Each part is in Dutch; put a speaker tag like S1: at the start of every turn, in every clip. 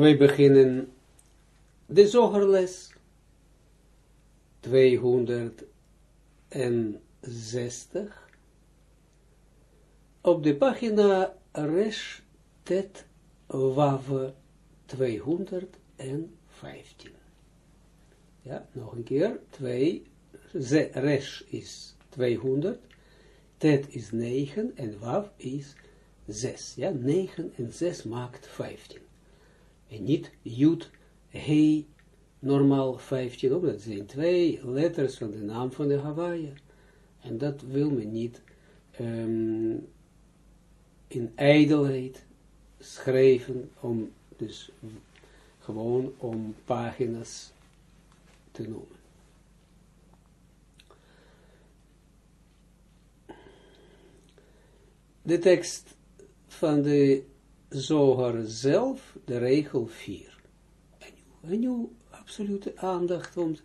S1: wij beginnen de zogerles 260 op de pagina Resh Tet Wav 215. Ja, nog een keer. 2, Resh is 200, Tet is 9 en Wav is 6. Ja, 9 en 6 maakt 15. En niet Jud, He, normaal 15, omdat zijn twee letters van de naam van de Hawaii. En dat wil men niet um, in ijdelheid schrijven, om dus gewoon om pagina's te noemen. De tekst van de Zohar zelf, de regel 4. En nu absolute aandacht, want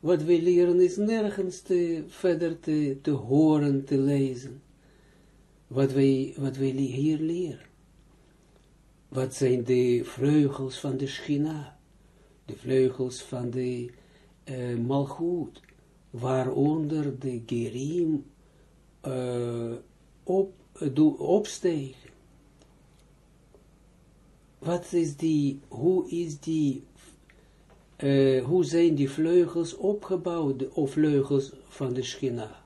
S1: wat we leren is nergens te, verder te, horen, te lezen. Wat wij, wat wij hier leren. Wat zijn de vleugels van de Schina, de vleugels van de uh, Malchut, waaronder de Gerim uh, op, uh, opstegen. Wat is die, hoe is die uh, hoe zijn die vleugels opgebouwd, of vleugels van de schina.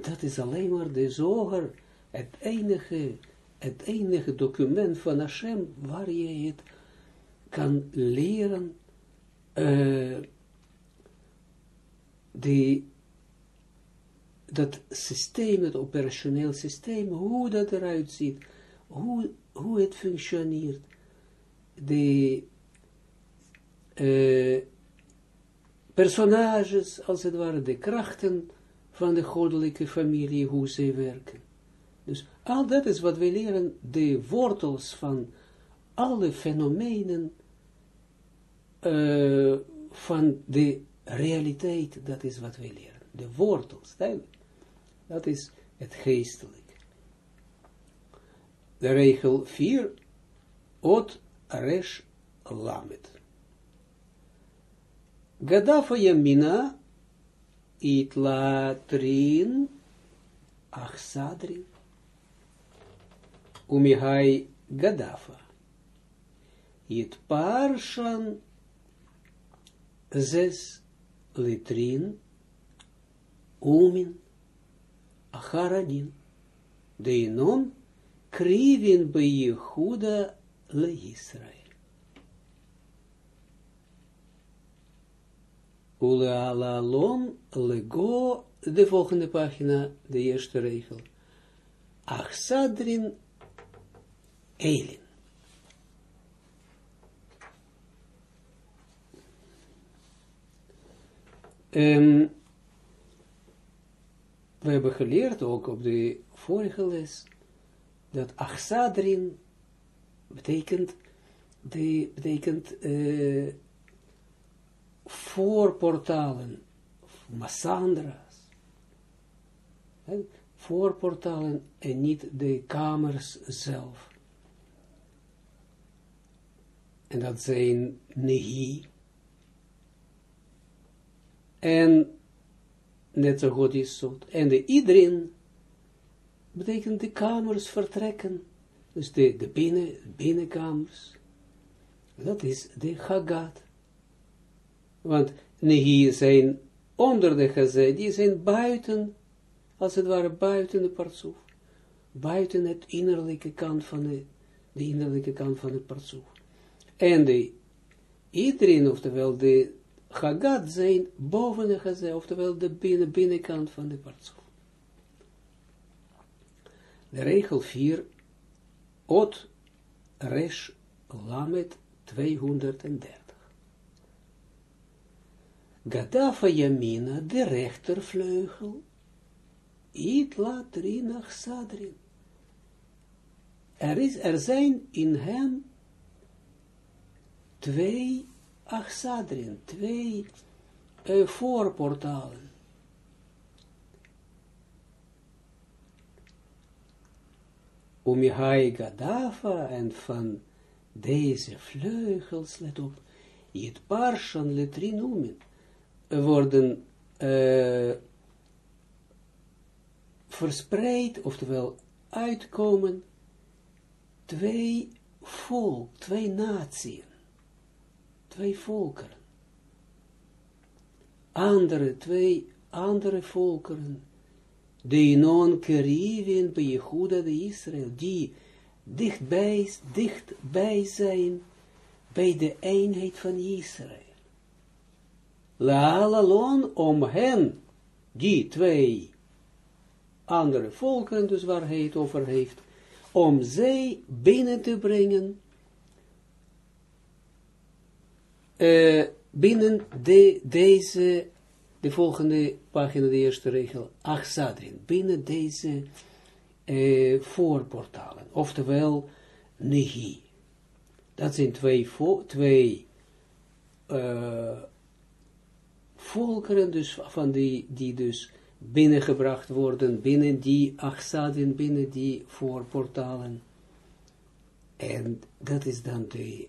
S1: Dat is alleen maar de zoger, het enige, het enige document van Hashem, waar je het kan leren, uh, die, dat systeem, het operationeel systeem, hoe dat eruit ziet, hoe, hoe het functioneert, de uh, personages, als het ware, de krachten van de goddelijke familie, hoe ze werken. Dus al dat is wat we leren, de wortels van alle fenomenen uh, van de realiteit, dat is wat we leren. De wortels, dat is het geestelijk. De regel 4, ot resh lamet. Gadafa Yamina Itla Trin Achsadrin Umihai Gadafa It Parshan Zes Litrin Umin Acharanin Deinon Krivin Be Yehuda Le Israel Ule ala lon lego, de volgende pagina, de eerste regel. Achsadrin Elin. We hebben geleerd, ook op de vorige les, dat Achsadrin betekent, de, betekent uh, voorportalen, massandra's, voorportalen en niet de kamers zelf. En dat zijn nehi. En net zo goed is zo. En de iedereen betekent de kamers vertrekken. Dus de, de binnen, binnenkamers. Dat is de Hagat. Want nehi zijn onder de gezet, die zijn buiten, als het ware buiten de partsoef. Buiten het innerlijke kant van de, de innerlijke kant van het partsoef. En de iedereen, oftewel de Hagat, zijn boven de gezet, oftewel de binnen, binnenkant van de partsoef. De regel 4, Ot Resh Lamet 230. Gadafa Yamina, de rechtervleugel, Itla Trinach Sadrin. Er, is, er zijn in hem twee achsadrin, twee uh, voorportalen. Umihai Gadafa en van deze vleugels, let op, het parshan letrinumen, worden uh, verspreid, oftewel uitkomen, twee volk, twee naties, twee volkeren, andere, twee andere volkeren, de non Kerivin bij Jehuda de Israël, die dichtbij, dichtbij zijn bij de eenheid van Israël. Laalalon om hen, die twee andere volken, dus waar over heeft, om zij binnen te brengen, uh, binnen de, deze, de volgende pagina, de eerste regel, Achsadrin, binnen deze uh, voorportalen, oftewel Nehi. Dat zijn twee, twee uh, volkeren, dus van die, die dus binnengebracht worden, binnen die achsadin, binnen die voorportalen. En dat is dan de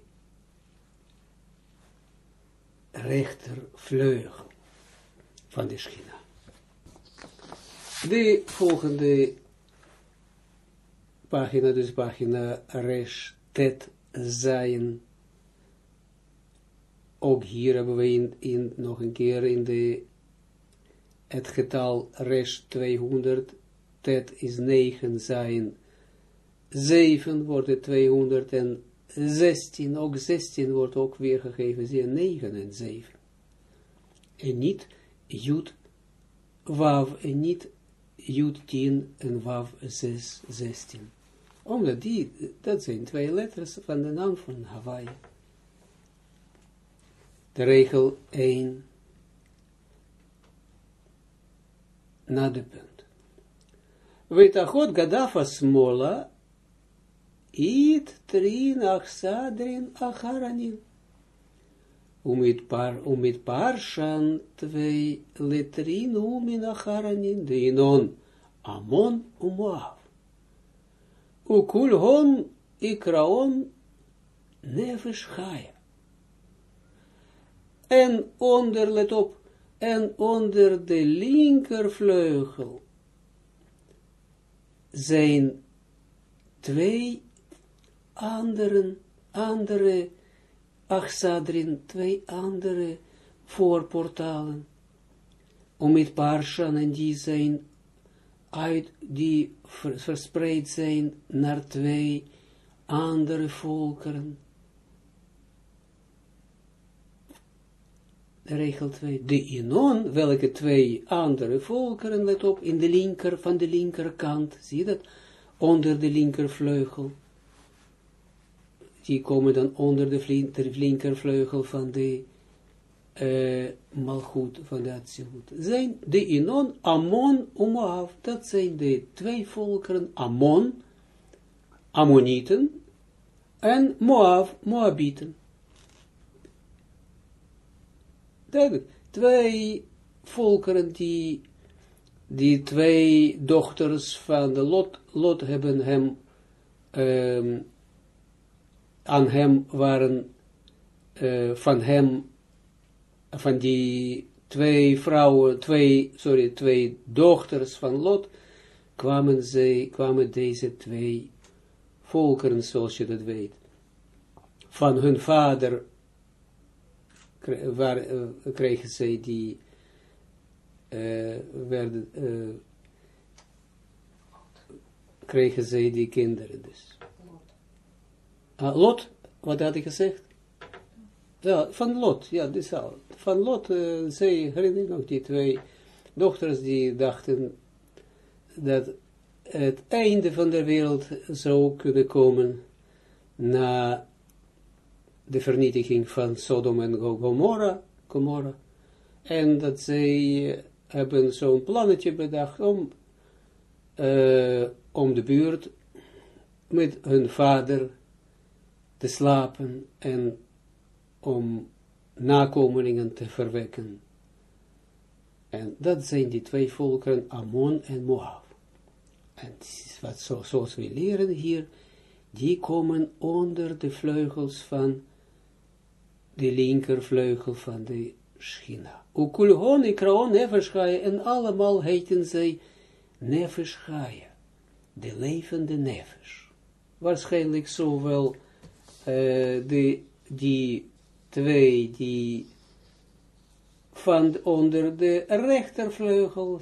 S1: rechtervleugel van de schina. De volgende pagina, dus pagina Resh Tet Zayin. Ook hier hebben we in, nog een keer in de het getal resh 200, tet is 9, zijn 7 wordt het 216, ook 16 wordt ook weergegeven, zie 9 en 7. En niet Jud Wav, en niet Jud 10 en Wav 6, 16. Omdat die, dat zijn twee letters van de naam van Hawaii. De regel 1 na de punt. Weitachot gadafa smola, it trin achsadrin acharanin. Umit par, umit twee letrin umin de inon amon umoav. Ukul hon ikraon nefesh. En onder, let op, en onder de linkervleugel zijn twee anderen, andere achsadrin, twee andere voorportalen, om het parshan en die zijn uit, die verspreid zijn naar twee andere volkeren, regel 2, de inon, welke twee andere volkeren, let op, in de linker, van de linkerkant, zie je dat, onder de linkervleugel, die komen dan onder de, linkervleugel van de uh, malgoed, van de Atsilut, zijn de inon, Ammon, Moab, dat zijn de twee volkeren, Ammon, Ammonieten, en Moab, Moabieten. Duidelijk. Twee volkeren die, die twee dochters van de Lot, Lot hebben hem, um, aan hem waren, uh, van hem, van die twee vrouwen, twee, sorry, twee dochters van Lot, kwamen, zij, kwamen deze twee volkeren, zoals je dat weet, van hun vader waar, uh, kregen zij die, uh, werden, uh, kregen zij die kinderen dus. Ah, Lot, wat had ik gezegd? Ja, van Lot, ja, dit is al. Van Lot, uh, zij herinner nog die twee dochters die dachten dat het einde van de wereld zou kunnen komen na de vernietiging van Sodom en Gomorra. En dat zij hebben zo'n plannetje bedacht om, uh, om de buurt met hun vader te slapen en om nakomelingen te verwekken. En dat zijn die twee volkeren, Ammon en Moab. En wat zo, zoals we leren hier, die komen onder de vleugels van de linkervleugel van de Schina. Ukulhon ikraon nefesh en allemaal heten zij nefesh de levende nefesh. Waarschijnlijk zowel de, die twee die van onder de rechtervleugel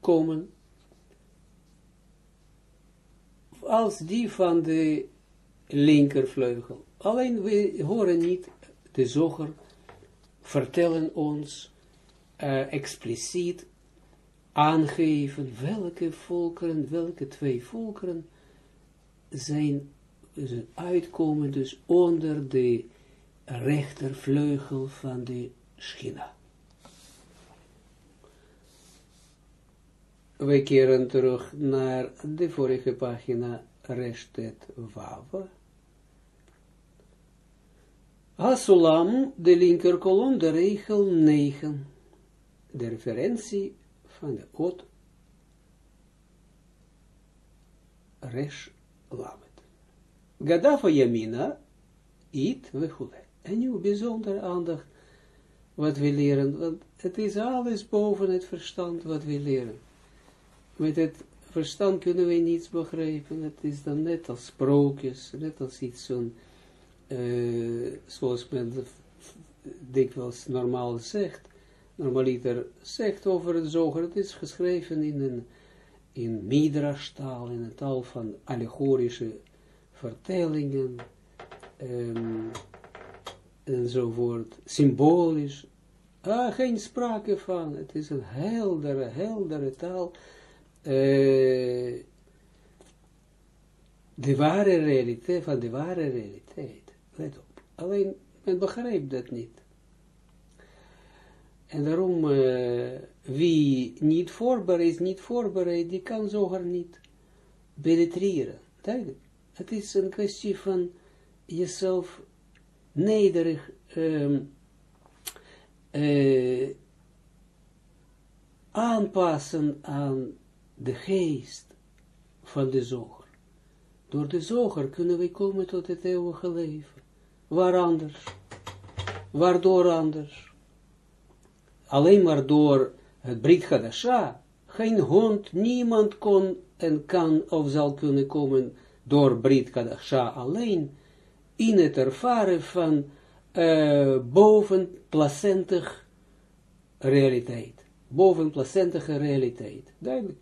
S1: komen, als die van de linkervleugel. Alleen we horen niet de zoger vertellen ons uh, expliciet aangeven welke volkeren, welke twee volkeren zijn, zijn uitkomen dus onder de rechtervleugel van de Schina. We keren terug naar de vorige pagina, restet Wawa. Hasulam, de linkerkolom, de regel 9. De referentie van de ot resh. Gadafa yamina, it vechule. En nu bijzonder aandacht wat we leren, want het is alles boven het verstand wat we leren. Met het verstand kunnen we niets begrijpen, het is dan net als sprookjes, net als iets zo'n uh, zoals men dikwijls normaal zegt, normaliter zegt over het zoger, het is geschreven in een in midrashtaal, in een taal van allegorische vertellingen, um, enzovoort, symbolisch, ah, geen sprake van, het is een heldere, heldere taal, uh, de ware realiteit, van de ware realiteit. Let op. Alleen, men begrijpt dat niet. En daarom, uh, wie niet voorbereid is, niet voorbereid, die kan zoger niet penetreren. Duidelijk. Het is een kwestie van jezelf nederig um, uh, aanpassen aan de geest van de zoger. Door de zoger kunnen we komen tot het eeuwige leven. Waar anders? Waardoor anders? Alleen maar door het Brit Hadasha, geen hond, niemand kon en kan of zal kunnen komen door Brit Hadasha alleen, in het ervaren van uh, bovenplacentig realiteit. Bovenplacentige realiteit. Duidelijk.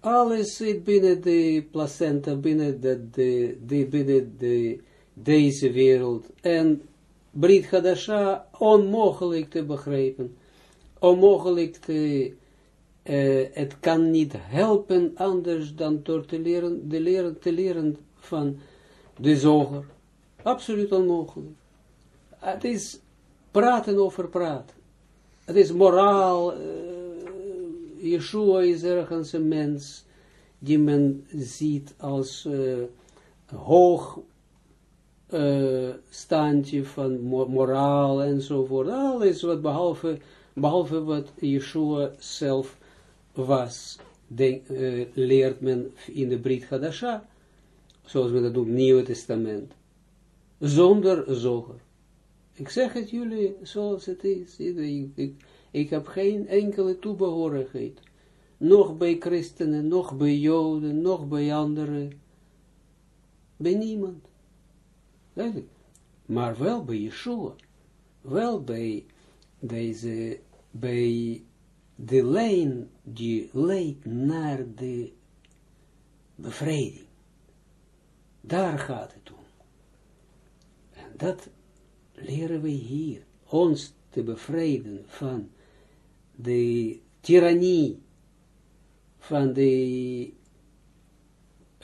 S1: Alles zit binnen de placenta, binnen de, de, binnen de deze wereld en Brit Hadasha onmogelijk te begrijpen, onmogelijk te, uh, het kan niet helpen anders dan door te leren, de leren, te leren van de zoger. Absoluut onmogelijk. Het is praten over praten. Het is moraal. Uh, Yeshua is ergens een mens die men ziet als uh, hoog uh, standje van moraal enzovoort. Alles wat behalve, behalve wat Yeshua zelf was, leert men in de Brit Hadasha, zoals we dat doen, Nieuwe Testament. Zonder zoger. Ik zeg het jullie zoals het is. Ik heb geen enkele toebehorigheid. Nog bij christenen, nog bij joden, nog bij anderen. Bij niemand. Duidelijk. Maar wel bij Yeshua. Wel bij deze, bij de lijn die leidt naar de bevrijding. Daar gaat het om. En dat leren we hier. Ons te bevrijden van de tirannie, van de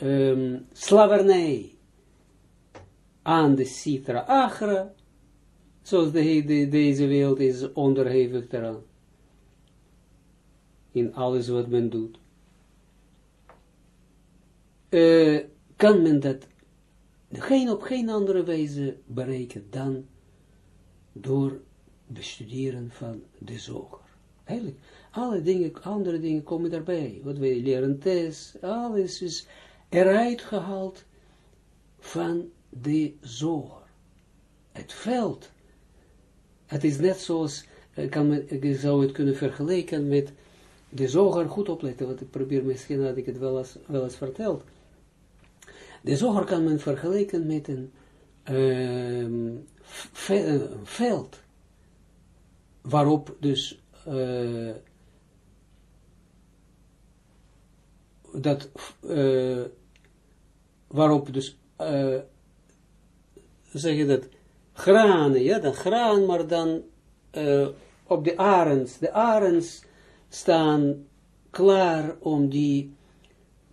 S1: um, slavernij, aan de Sitra Achra, zoals de, de, deze wereld is onderhevig daaraan. In alles wat men doet. Uh, kan men dat geen, op geen andere wijze bereiken dan door bestuderen van de zoger. Eigenlijk, alle dingen, andere dingen komen daarbij. Wat wij leren test, alles is eruit gehaald van de zoger. Het veld. Het is net zoals, ik, kan, ik zou het kunnen vergelijken met de zoger, goed opletten, want ik probeer misschien had ik het wel eens, wel verteld. De zoger kan men vergelijken met een, um, een veld, waarop dus uh, dat uh, waarop dus zeg je dat granen, ja, dan graan, maar dan op de arends, de arends staan klaar om die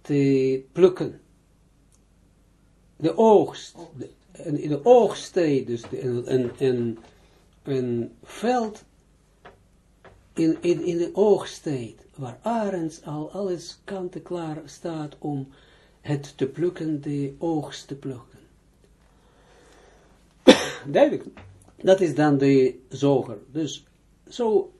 S1: te plukken. De oogst, in de oogsttijd, dus een veld in, in, in de oogsttijd, waar arends al alles kanten klaar staat om het te plukken, de oogst te plukken. Duidelijk. Dat is dan de zoger. Dus zo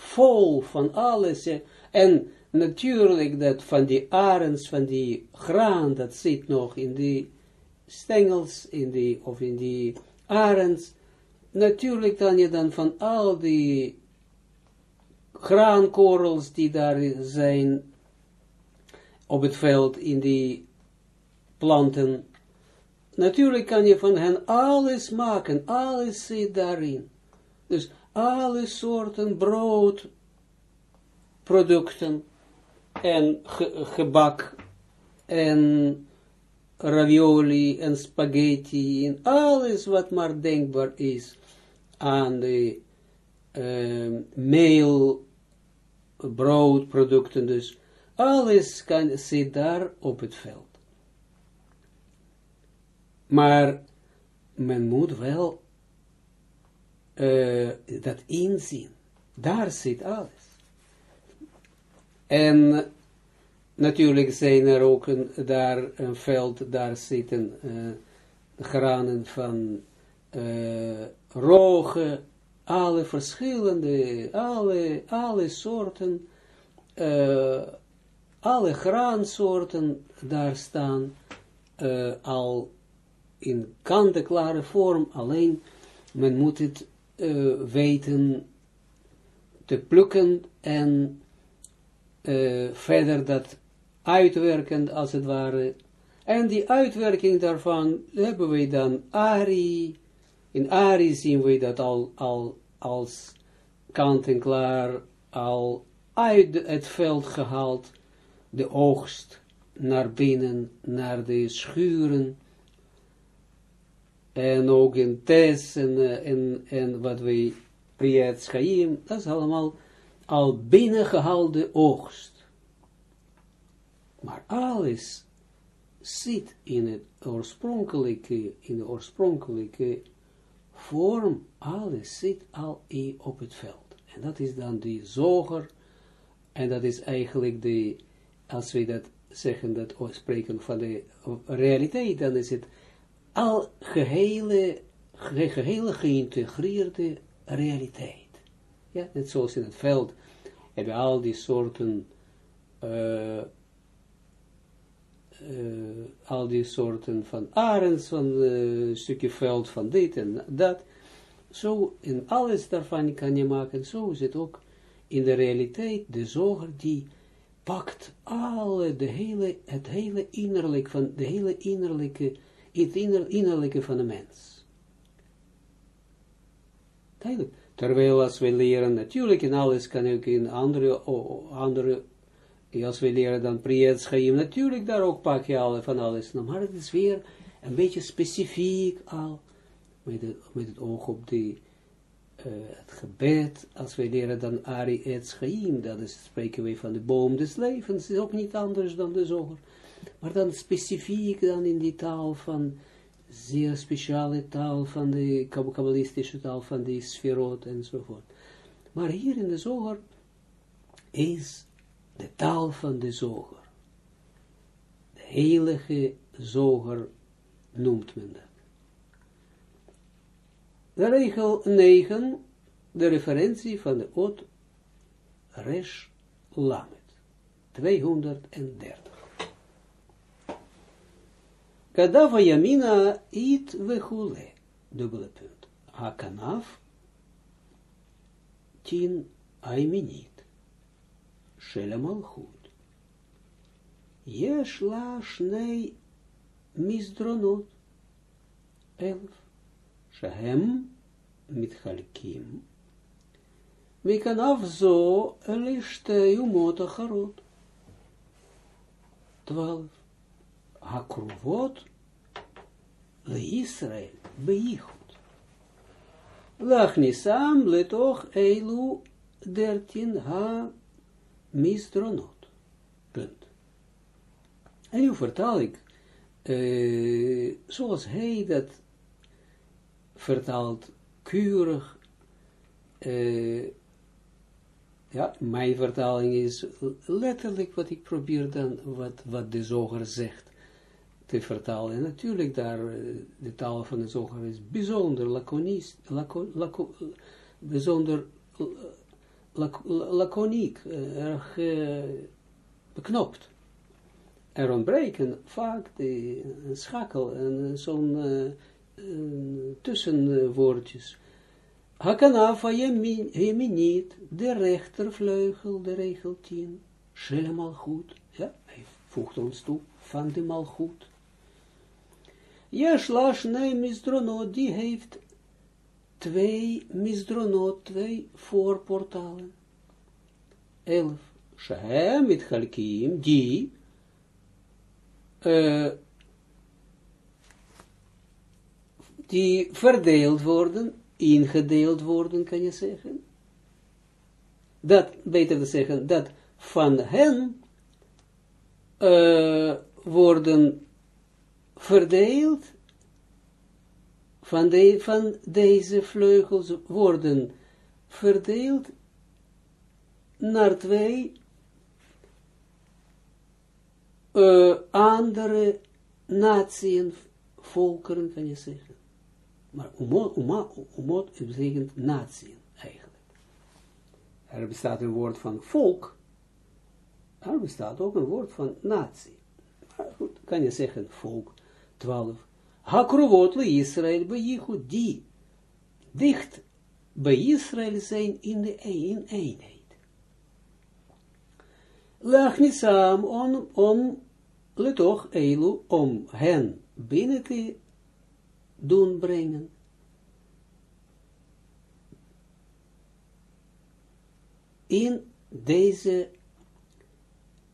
S1: vol van alles. En natuurlijk dat van die arends, van die graan, dat zit nog in die stengels, in die, of in die arends. Natuurlijk dan je dan van al die graankorrels die daar zijn op het veld, in die planten. Natuurlijk kan je van hen alles maken, alles zit daarin. Dus alle soorten broodproducten en gebak en ravioli en spaghetti en alles wat maar denkbaar is aan de uh, meel broodproducten dus alles kan, zit daar op het veld. Maar men moet wel uh, dat inzien. Daar zit alles. En natuurlijk zijn er ook een, daar een veld, daar zitten uh, granen van uh, rogen, alle verschillende, alle, alle soorten, alle graansoorten daar staan al in kant-klare vorm, alleen men moet het weten te plukken en uh, verder dat uitwerken als het ware. En die uitwerking daarvan hebben we dan Ari. In Ari zien we dat al, al als kant-en-klaar al uit het veld gehaald, de oogst naar binnen, naar de schuren, en ook in Tes en, uh, en, en wat we Priyat Schaim, dat is allemaal al binnengehalde oogst. Maar alles zit in het oorspronkelijke, in de oorspronkelijke vorm, alles zit al op het veld. En dat is dan die zoger, en dat is eigenlijk de, als we dat zeggen, dat spreken van de realiteit, dan is het al gehele, gehele geïntegreerde realiteit. Ja, net zoals in het veld heb je al die soorten, uh, uh, al die soorten van arends, van een uh, stukje veld, van dit en dat. Zo, in alles daarvan kan je maken, zo is het ook in de realiteit, de zoger die pakt alle, de hele, het hele innerlijk van, de hele innerlijke het innerlijke van de mens. Duidelijk. Terwijl als we leren, natuurlijk in alles kan ook in andere, als we leren dan Priyat Schaim, natuurlijk daar ook pak je alle van alles. Maar het is weer een beetje specifiek al, met het, met het oog op die, uh, het gebed, als we leren dan Ari et Schaim, dan is, spreken we van de boom des levens, is ook niet anders dan de zoger maar dan specifiek dan in die taal van, zeer speciale taal van de kabbalistische taal van die sferot enzovoort. Maar hier in de zoger is de taal van de zoger. De heilige zoger noemt men dat. De regel 9, de referentie van de Ot Resh Lamet, 230. Kadava Yamina it vechule, dubbele punt. Hakanaf, tien aiminit, shelemal goed. Yesh la shnei misdronot, elf, shahem mitchalkim, Mikanaf zo, lishte umot acharot. Israël beichut. Lachnisam letoch eilu dertien ha misdronot. Punt. En nu vertaal ik, uh, zoals hij dat vertaalt, keurig, ja, mijn vertaling is letterlijk wat ik probeer dan, wat, wat de zoger zegt, te vertalen. En natuurlijk daar, eh, de taal van de zoger is bijzonder laconisch, laco, laco, bijzonder lac, laconiek, eh, erg beknopt. Er ontbreken vaak de schakel en zo'n uh, tussenwoordjes. Hakanaf niet de rechtervleugel, de regel 10, helemaal goed. Ja, hij voegt ons toe van de malgoed. Jeslash nee misdronot, die heeft twee misdronot, twee voorportalen. Elf. Shehem mit halkim, die uh, die verdeeld worden ingedeeld worden, kan je zeggen. Dat, beter te zeggen, dat van hen uh, worden verdeeld, van, de, van deze vleugels worden verdeeld naar twee uh, andere natieën, volkeren, kan je zeggen. Maar umot betekent eigenlijk. Er bestaat een woord van volk. Er bestaat ook een woord van natie. Maar goed, kan je zeggen volk. 12. Hakruvot le Israël bij die dicht bij Israël zijn in de een eenheid. Lachnisam om, om, letoch eilu, om hen binnen te doen brengen. In deze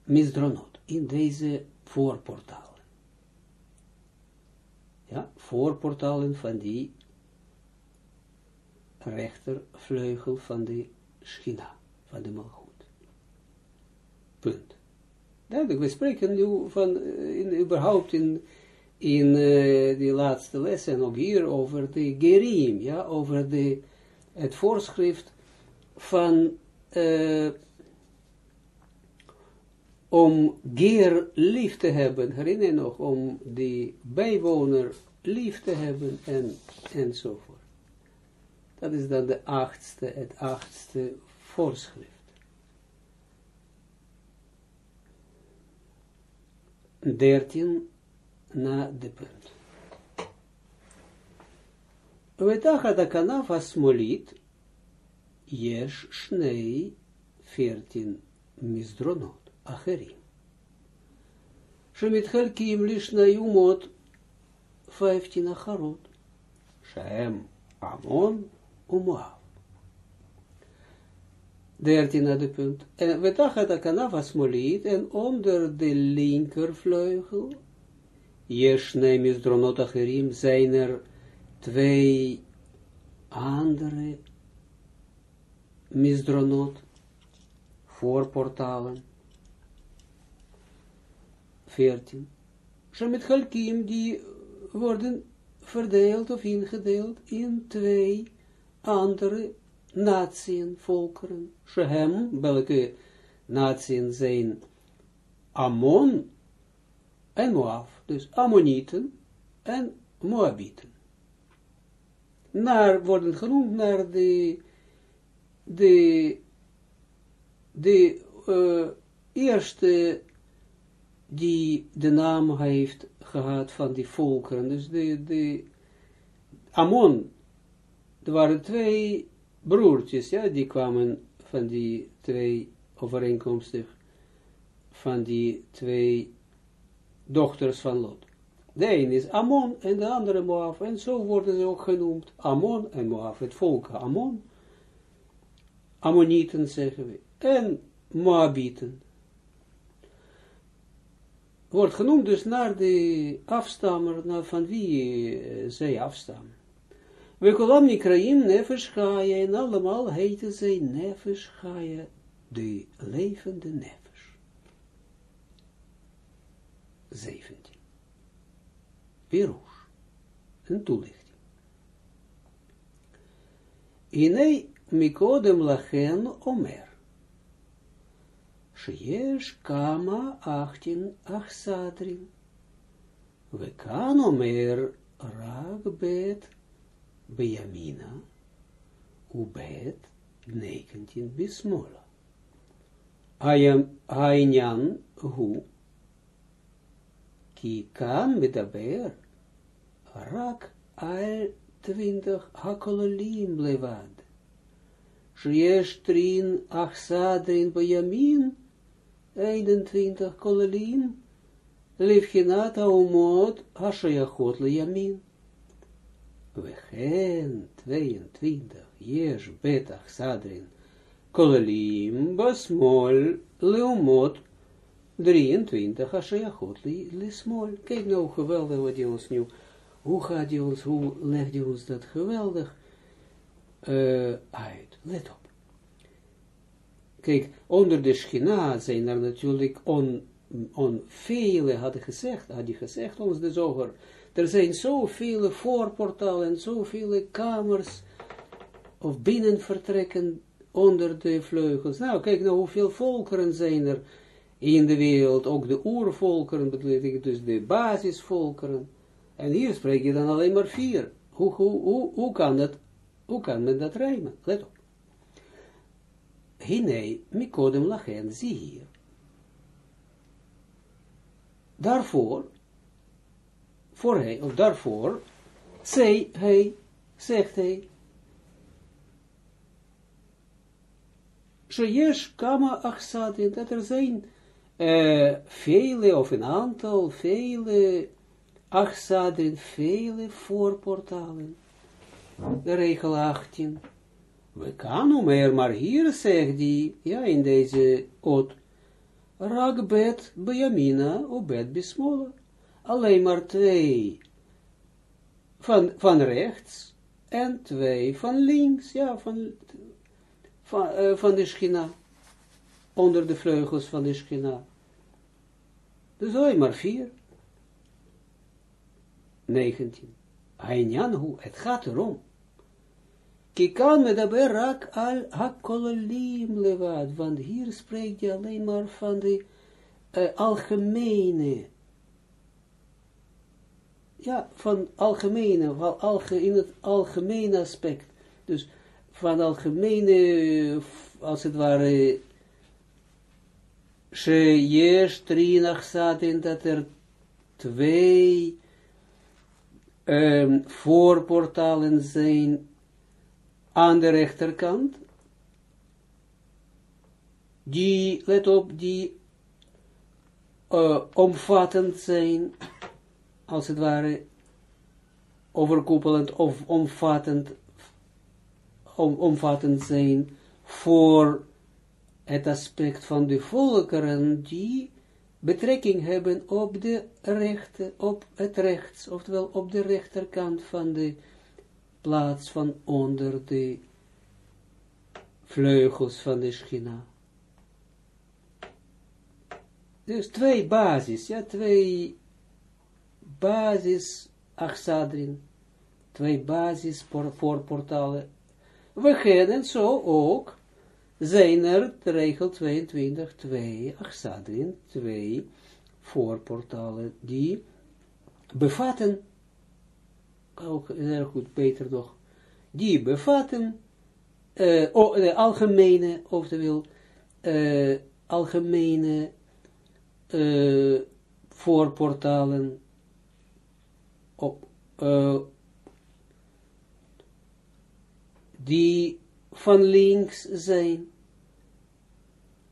S1: misdronot, in deze voorportalen. Voorportalen van die rechtervleugel van de schina, van de malgoed. Punt. Duidelijk, we spreken nu van, eh, in, überhaupt in in uh, die laatste les en ook hier over de gerim, ja, over de, het voorschrift van uh, om geer lief te hebben, herinner je nog, om die bijwoner lief te hebben en, enzovoort. Dat is dan de achtste, het achtste voorschrift. Dertien na de punt. Vetachat akanaf asmolit, yesh shnei veertien misdronot, acherim. שמתחלקים לשני אומות, vijftien acharot, שהם Amon ומואב. Dertien de punt. En we dachten dat kanaf asmoliet en onder de linkervleugel Jesne misdronot acherim zijn er twee andere misdronot voorportalen. 14. Shemet halkim die worden verdeeld of ingedeeld in twee andere natieën, volkeren. Shehem, welke natieën zijn Ammon en Moab, dus Ammonieten en Moabieten. Naar, worden genoemd naar de, de, de uh, eerste die de naam heeft gehad van die volkeren. Dus de, de Ammon, er waren twee broertjes, ja, die kwamen van die twee overeenkomstig, van die twee dochters van Lot. De een is Ammon en de andere Moab, en zo worden ze ook genoemd, Ammon en Moab, het volk Ammon, Ammonieten zeggen we, en Moabieten. Wordt genoemd dus naar de afstammer, van wie uh, zij afstammen. We kolam nikraim en allemaal heten zij nefesh chaya, de levende nefesh. 17. Pirush. Een toelichting. Inei mikodem lachen omer. Sheyesh kama achtin achsadrin. We kan omer ragbet bejamina ubet 19 bismola. Ayan hu ki kan medaber rak al twintig hakololim levad. Sheyesh trin achsadrin bejamin 21 kololim levchinat haumot hashayachot lejamin. Wechen 22 yesh bet achsadrin kololim basmol leumot 23 hashayachot lesmol. Kijk nou geweldig wat hij ons nu, hoe gaat hij ons, hoe legt hij ons dat geweldig uh, uit. Let op. Kijk, onder de schina zijn er natuurlijk on, on vele, had hij gezegd, had hij gezegd ons de zoger, er zijn zoveel voorportalen, zoveel kamers, of binnenvertrekken onder de vleugels. Nou, kijk nou hoeveel volkeren zijn er in de wereld, ook de oervolkeren, betekent dus de basisvolkeren. En hier spreek je dan alleen maar vier. Hoe, hoe, hoe, hoe kan dat hoe kan men dat rijmen? Let op. Hine, mikodem lachen, zie hier. Daarvoor, voor hij, of daarvoor, zei hij, zegt hij, Sheyesh kama achsadin, dat er zijn uh, vele, of een aantal, vele achsadin, vele voorportalen de regel 18. We kan meer, maar hier zegt die, ja, in deze ot, ragbet bejamina, obet bismola. Alleen maar twee van, van rechts en twee van links, ja, van, van, uh, van de schina, onder de vleugels van de schina. Dus alleen maar vier. 19. Hainyanhu, het gaat erom. Kikan medaber rak al hakololim levad, want hier spreekt je alleen maar van de uh, algemene, ja, van algemene, van alge, in het algemene aspect. Dus van algemene, als het ware, trinach zaten dat er twee um, voorportalen zijn aan de rechterkant, die, let op, die uh, omvattend zijn, als het ware, overkoepelend of omvattend, om, omvattend zijn voor het aspect van de volkeren die betrekking hebben op de rechter, op het rechts, oftewel op de rechterkant van de plaats van onder de vleugels van de schina. Dus twee basis, ja, twee basis achsadrin, twee basis voorportalen. We kennen zo ook zijn er, regel 22, twee achsadrin, twee voorportalen, die bevatten, ook heel goed, beter nog, die bevatten uh, de algemene, oftewel, uh, algemene uh, voorportalen op, die van links zijn.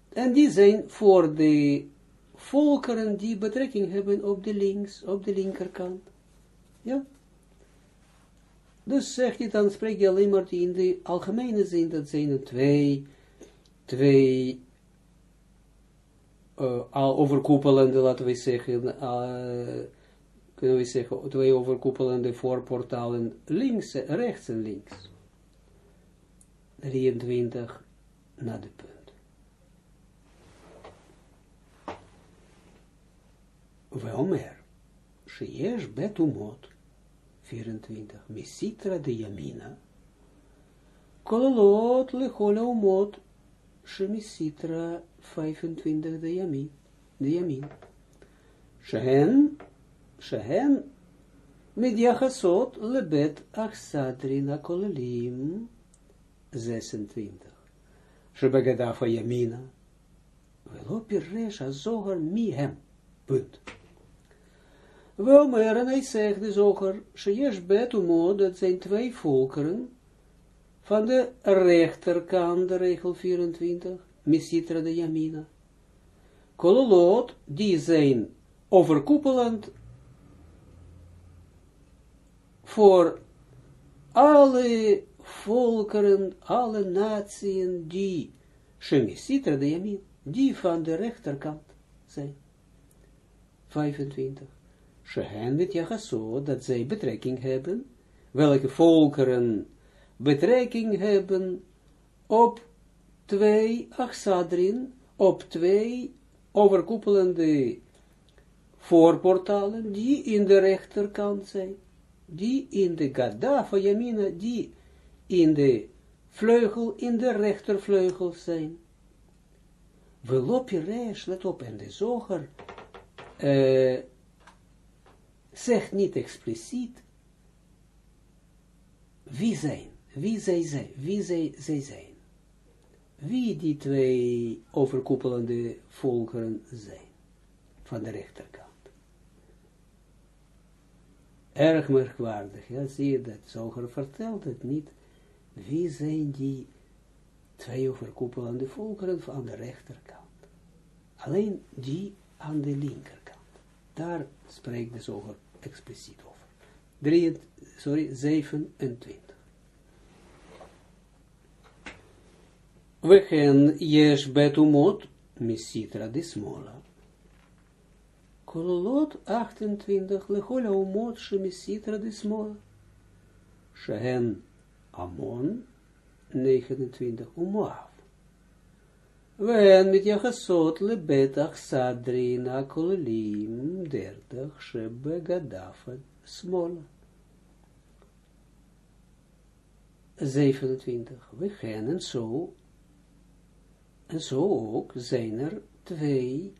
S1: En die zijn voor de volkeren die betrekking hebben op de links, op de linkerkant. Ja. Dus zeg je dan, spreek je alleen maar in de algemene zin, dat zijn er twee, twee uh, al overkoepelende, laten we zeggen, uh, kunnen we zeggen, twee overkoepelende voorportalen, links, rechts en links. 23 naar de punt. Wel meer. Sheesh betumot. 24. Misitra de Yamina. Kololot lechol omot. 25 de Yamin. De Yamin. Shehen. Shehen. Mediachasot lebet achsadrin zesentwintig. 26. Shebegadafa Yamina. Velopir resh zogar mihem. Punt. Wel, maar en hij zegt de zoger, Sheyesh bet umod, dat zijn twee volkeren, van de rechterkant, de regel 24, Misitra de Yamina. Kololot, die zijn overkoepelend voor alle volkeren, alle natieën die, Shemisitra de Yamin, die van de rechterkant zijn. 25. Shehen Yachasot, dat zij betrekking hebben, welke volkeren betrekking hebben op twee achsadrin, op twee overkoepelende voorportalen, die in de rechterkant zijn, die in de Gadda Yamina, die in de vleugel, in de rechtervleugel zijn. We lopen reis, let op, en de zoger uh, zegt niet expliciet wie zijn, wie zij zijn, wie zij, zij zijn. Wie die twee overkoepelende volkeren zijn, van de rechterkant. Erg merkwaardig, ja, zie je dat, Zoger vertelt het niet, wie zijn die twee overkoepelende volkeren van de rechterkant. Alleen die aan de linkerkant. Daar spreekt de zoger expliciet over. 3, sorry, 27. We gaan yesh betumot misitra de smola. Kololot 28 lechola umot she misitra de smola. Shehen amon 29 umoav. ואין מתייחסות לבית אכסדרין הכוללים דרך שבגדף שמאלה. 27. We en zo, en zo ook zijn er twee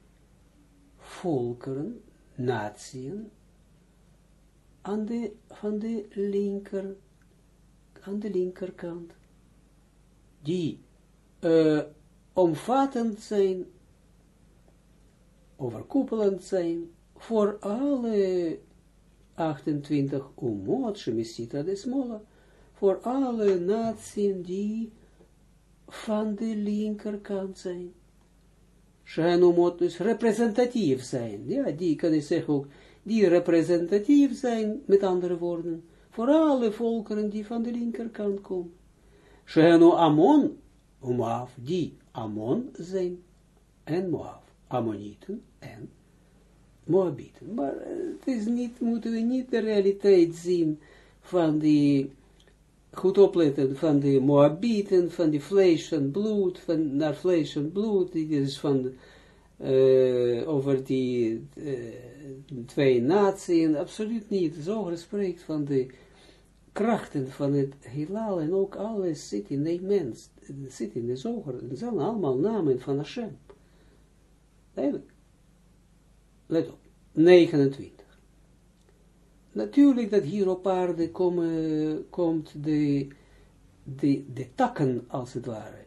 S1: volkeren, natieën, aan de, van de linker, aan de linkerkant, die uh, omvattend zijn, overkoepelend zijn, voor alle 28 umot, voor alle natieën die van de linkerkant zijn. Zijn umot dus representatief zijn, ja, die kan ik zeggen ook, die representatief zijn, met andere woorden, voor alle volkeren die van de linkerkant komen. Shenu Amon, Umaf, die Ammon zijn en Moab. Ammonieten en Moabieten. Maar het is niet, moeten we niet de realiteit zien van die, goed opletten, van de Moabieten, van die vlees en bloed, van naar vlees en bloed, die is van, uh, over die uh, twee naties, absoluut niet. Zo spreekt van de krachten van het heelal en ook alles zit in de mens, zit in de zoger, het zijn allemaal namen van Hashem. Eigenlijk. Let op, 29. Natuurlijk dat hier op aarde komen, komt de, de, de takken, als het ware,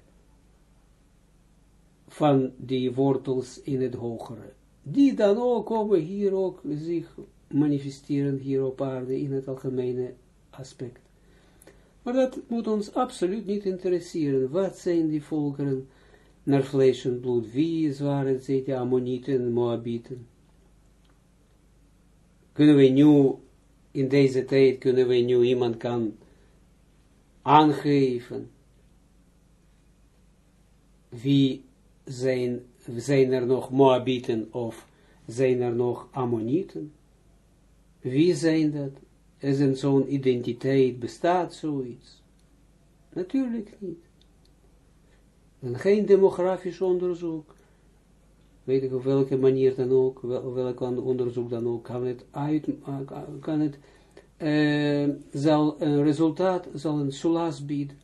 S1: van die wortels in het hogere, die dan ook komen hier ook zich manifesteren hier op aarde in het algemene aspect. Maar dat moet ons absoluut niet interesseren. Wat zijn die volkeren naar vlees en bloed? Wie waren zij, de Ammonieten en Moabieten? Kunnen we nu, in deze tijd, kunnen we nu iemand kan aangeven wie zijn, zijn er nog Moabieten of zijn er nog Ammonieten? Wie zijn dat? Is een zo'n identiteit, bestaat zoiets? Natuurlijk niet. En geen demografisch onderzoek. Weet ik op welke manier dan ook, wel, welk onderzoek dan ook, kan het uit, kan het, uh, zal een resultaat, zal een solas bieden.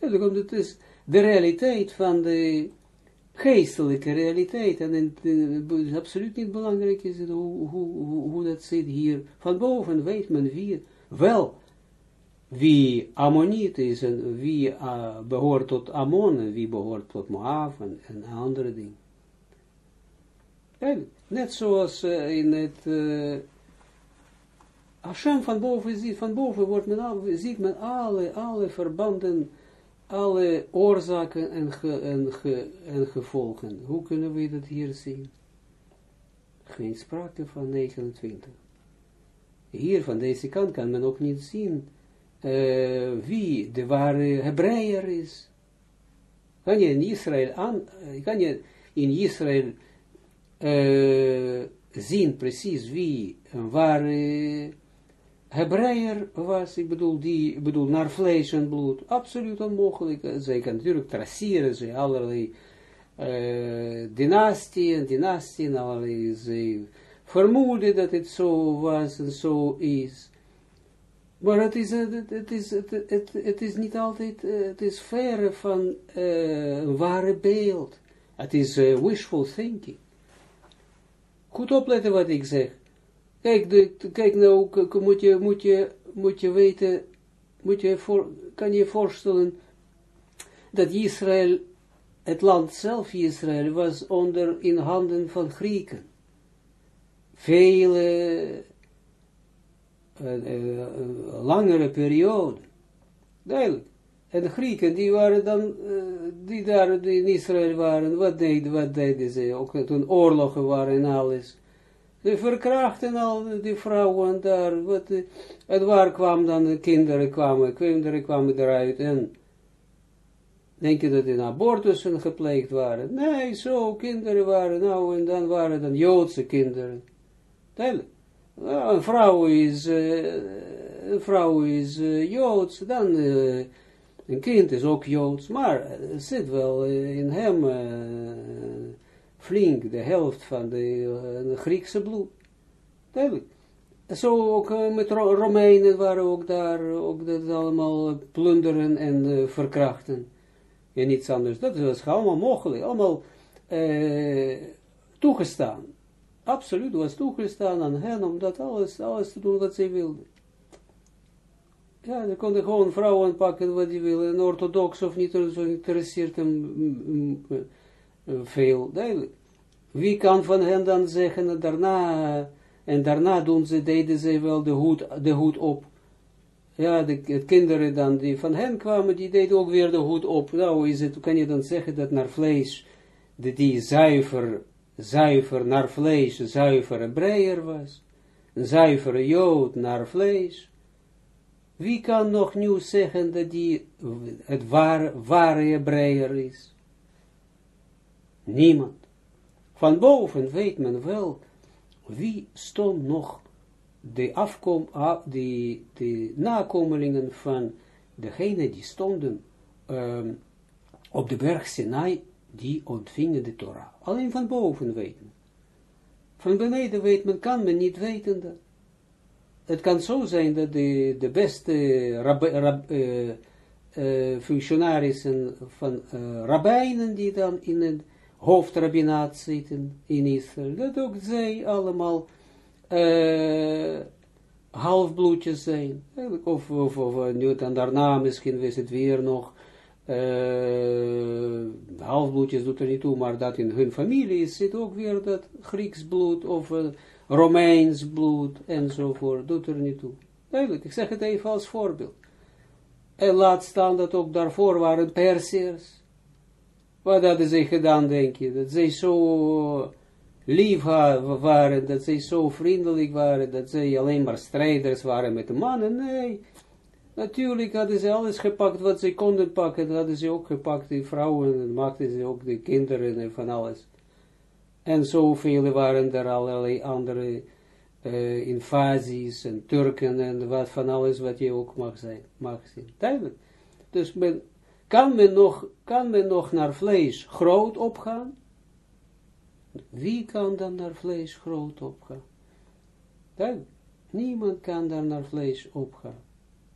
S1: Het is de realiteit van de geestelijke realiteit. En het is absoluut niet belangrijk is het, hoe, dat zit hier. Van boven weet men wie, wel wie Ammoniet is en wie uh, behoort tot Ammon en wie behoort tot Moab en, en andere dingen. En net zoals in het uh, Hashem van boven ziet, van boven wordt men ziet men alle, alle verbanden alle oorzaken en, en, en gevolgen. Hoe kunnen we dat hier zien? Geen sprake van 29. Hier van deze kant kan men ook niet zien uh, wie de ware Hebreeër is. Kan je in Israël aan, kan in Israël uh, zien precies wie een ware Hebreeër was, ik bedoel, die, ik bedoel, naar vlees en bloed, absoluut onmogelijk. Zij kan natuurlijk traceren, ze allerlei uh, dynastieën, dynastieën, allerlei, ze vermoeden dat het zo was en zo is. Maar het is, het, is, het, het, is niet altijd, het is verre van uh, een ware beeld. Het is wishful thinking. Goed opletten wat ik zeg. Kijk, de, kijk nou, moet je, moet, je, moet je weten, moet je kan je voorstellen dat Israël, het land zelf Israël, was onder in handen van Grieken. Vele, uh, langere periode. Duidelijk. En de Grieken, die waren dan, uh, die daar in Israël waren, wat deden, wat deden ze? Ook toen oorlogen waren en alles. Ze verkrachten al die vrouwen daar. Wat, en waar kwamen dan de kinderen kwamen? Kinderen kwamen eruit en denk je dat in abortussen gepleegd waren? Nee, zo, kinderen waren, nou, en dan waren dan Joodse kinderen. Duidelijk. Nou, een vrouw is, een vrouw is Joods, dan een kind is ook Joods, maar het zit wel in hem flink de helft van de, uh, Griekse bloed. Duidelijk. Zo ook uh, met Ro Romeinen waren ook daar, ook dat allemaal plunderen en uh, verkrachten. En niets anders. Dat was allemaal mogelijk. Allemaal toegestaan. Absoluut was toegestaan aan hen om dat alles, alles te doen wat zij wilden. Ja, ze konden gewoon vrouwen pakken wat die willen. En orthodox of niet, zo interesseert hem veel, duidelijk. Wie kan van hen dan zeggen, daarna, en daarna doen ze, deden ze wel de hoed, de hoed op. Ja, de, de, kinderen dan, die van hen kwamen, die deden ook weer de hoed op. Nou, is het, kan je dan zeggen dat naar vlees, de, die zuiver, zuiver naar vlees, zuivere breier was. Een zuivere jood naar vlees. Wie kan nog nu zeggen dat die het ware, ware breier is? Niemand. Van boven weet men wel wie stond nog de afkom, de, de nakomelingen van degene die stonden um, op de berg Sinai, die ontvingen de Torah. Alleen van boven weten. Van beneden weet men, kan men niet weten dat. Het kan zo zijn dat de, de beste rab, rab, uh, uh, functionarissen van uh, rabbijnen die dan in het hoofdrabinaat zitten in Israël, dat ook zij allemaal uh, halfbloedjes zijn. Of, of, of nu dan daarna misschien is het weer nog uh, halfbloedjes doet er niet toe, maar dat in hun familie zit ook weer dat Grieks bloed of uh, Romeins bloed enzovoort, doet er niet toe. Duidelijk, ik zeg het even als voorbeeld. En laat staan dat ook daarvoor waren Persiërs. Wat hadden ze gedaan, denk je? Dat zij zo lief waren, dat zij zo vriendelijk waren, dat zij alleen maar strijders waren met de mannen. Nee, natuurlijk hadden ze alles gepakt wat ze konden pakken. Dat hadden ze ook gepakt, die vrouwen, en maakten ze ook de kinderen en van alles. En zoveel waren er allerlei andere uh, invasies en Turken en wat van alles wat je ook mag, zijn, mag zien. Dus men, kan, men nog, kan men nog naar vlees groot opgaan? Wie kan dan naar vlees groot opgaan? Duidelijk. Niemand kan daar naar vlees opgaan.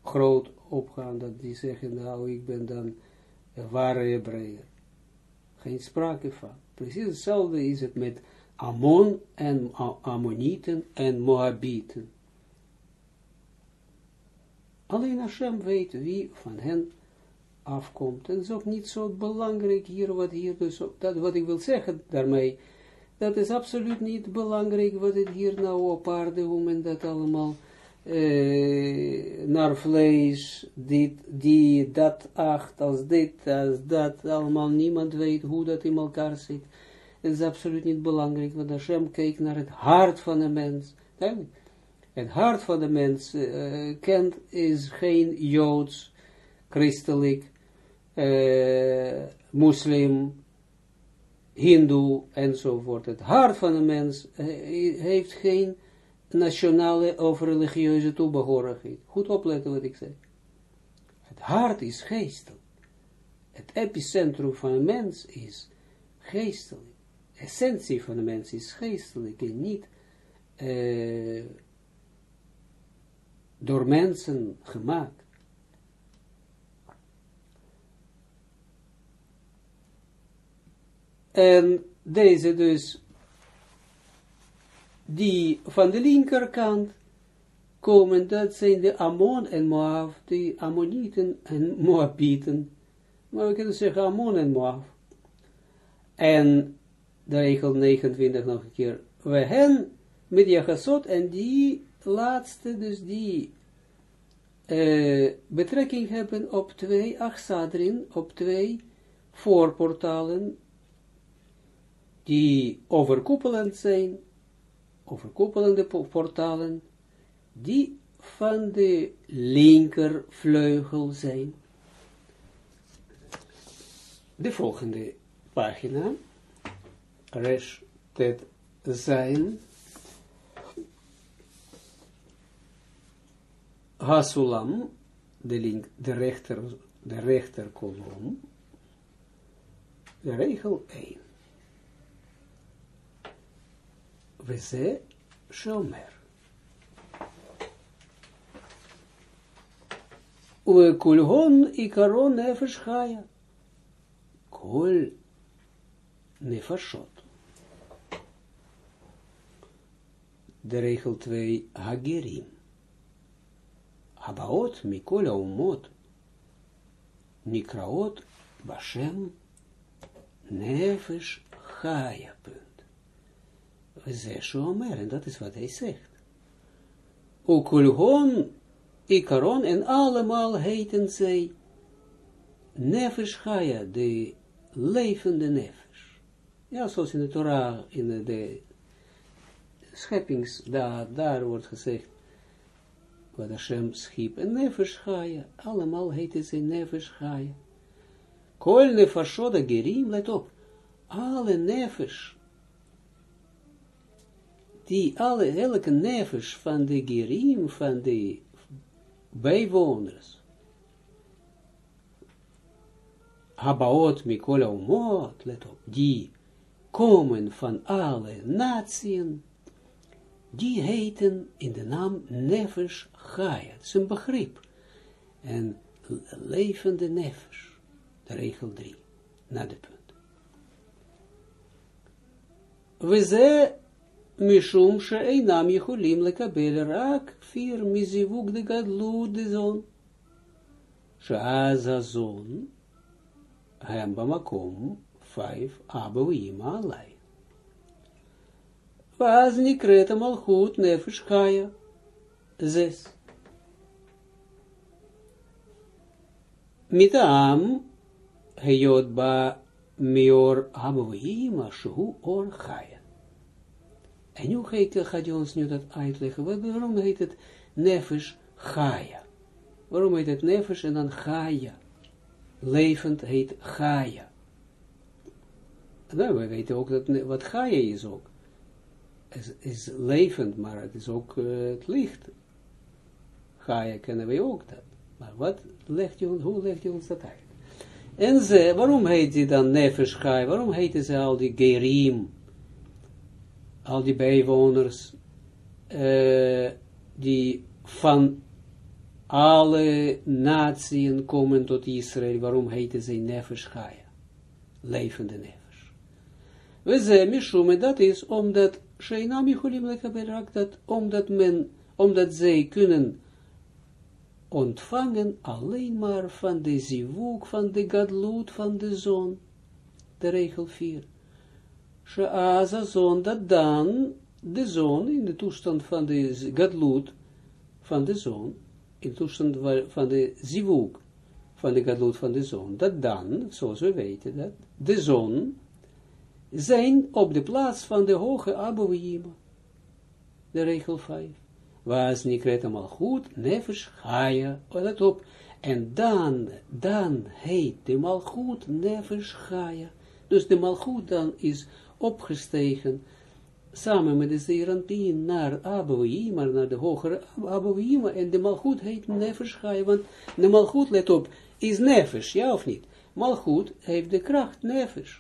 S1: Groot opgaan, dat die zeggen, nou, ik ben dan een ware Hebreeër. Geen sprake van. Precies hetzelfde is het met Ammon en Ammonieten en Moabieten. Alleen Hashem weet wie van hen afkomt. Het is ook niet zo belangrijk hier, wat hier dus, dat wat ik wil zeggen daarmee, dat is absoluut niet belangrijk wat het hier nou op aarde, hoe men dat allemaal eh, naar vlees, dit, die, dat acht, als dit, als dat, allemaal niemand weet hoe dat in elkaar zit. Het is absoluut niet belangrijk, want Hashem kijkt naar het hart van de mens. Het hart van de mens uh, kent, is geen Joods, christelijk, uh, moslim, hindoe, enzovoort. Het hart van de mens uh, heeft geen nationale of religieuze toebehorigheid. Goed opletten wat ik zeg. Het hart is geestelijk. Het epicentrum van een mens is geestelijk essentie van de mens is geestelijk en niet uh, door mensen gemaakt. En deze dus, die van de linkerkant komen, dat zijn de Ammon en Moab, de Ammonieten en Moabieten. Maar we kunnen zeggen Ammon en Moab. En de regel 29 nog een keer, we hen met en die laatste, dus die uh, betrekking hebben op twee achsadrin, op twee voorportalen, die overkoepelend zijn, overkoepelende portalen, die van de linkervleugel zijn. De volgende pagina resh tet zijn, hasulam, de link, de rechter, de rechter kolom, de regel 1. We ze shomer. Kulhon ikaron nefesh chaya. Kol nefashot. de regel 2, Hagerim. Habaot Mikola Umot Nikraot Bashem Nefesh Chaya. Omer, en dat is wat hij zegt. Okulgon, Ikaron, en allemaal heten zij Nefesh de levende Nefesh. Ja, zoals in de Torah, in de scheppings, daar, daar wordt gezegd, wat Hashem schiep, en nefesh allemaal heten ze nefesh chaya. Kol gerim, let op, alle nefesh, die alle, elke nefesh van de gerim, van de bijwoners, Habaot Mikola Umot, let op, die komen van alle natieën, die heten in de naam Nefesh Chaya. Het is een begrip. En levende Nefesh. De regel 3. Na de punt. We ze mishum she'einam yechulim lekabel rak vier mizivuk de gadlut de zon. She'az hazon hem bamakom, vijf, abouima alai. Was nikreta malchut nefesh chaya, zes. Mitam, heyot ba mior abouima, shu or chaya. En nu gaat hij ons nu dat uitleggen. Waarom heet het nefesh chaya? Waarom heet het nefesh en dan chaya? Levend heet chaya. Nou, we weten ook dat wat chaya is ook. Is, is levend, maar het is ook uh, het licht. Chaya kennen we ook dat. Maar wat legt je hoe legt je ons dat uit? En ze, waarom heet die dan nefesh chaya? Waarom heten ze al die gerim? Al die bijwoners, uh, die van alle naties komen tot Israël, waarom heten ze Nefesh? Levende Nefesh. We zeggen, Mishum, dat is omdat, Sheinam Yichulim Lekaberak, dat omdat men, omdat zij kunnen ontvangen alleen maar van de zivuk, van de gadlut, van de zon. De regel 4. Zon, dat dan de zon, in de toestand van de gadlut, van de zon, in de toestand van de zivuk, van de gadlut van de zon, dat dan, zoals we weten dat, de zon, zijn op de plaats van de hoge Abouima. De regel 5. Was allemaal goed, nefesh chaya, let op, en dan, dan heet de malgoed nefesh. Dus de malgoed dan is opgestegen, samen met de Zeranpien naar Abouima, naar de hogere Abouima, en de Malchut heet Nefesh want de Malchut, let op, is Nefesh, ja of niet? Malchut heeft de kracht Nefesh.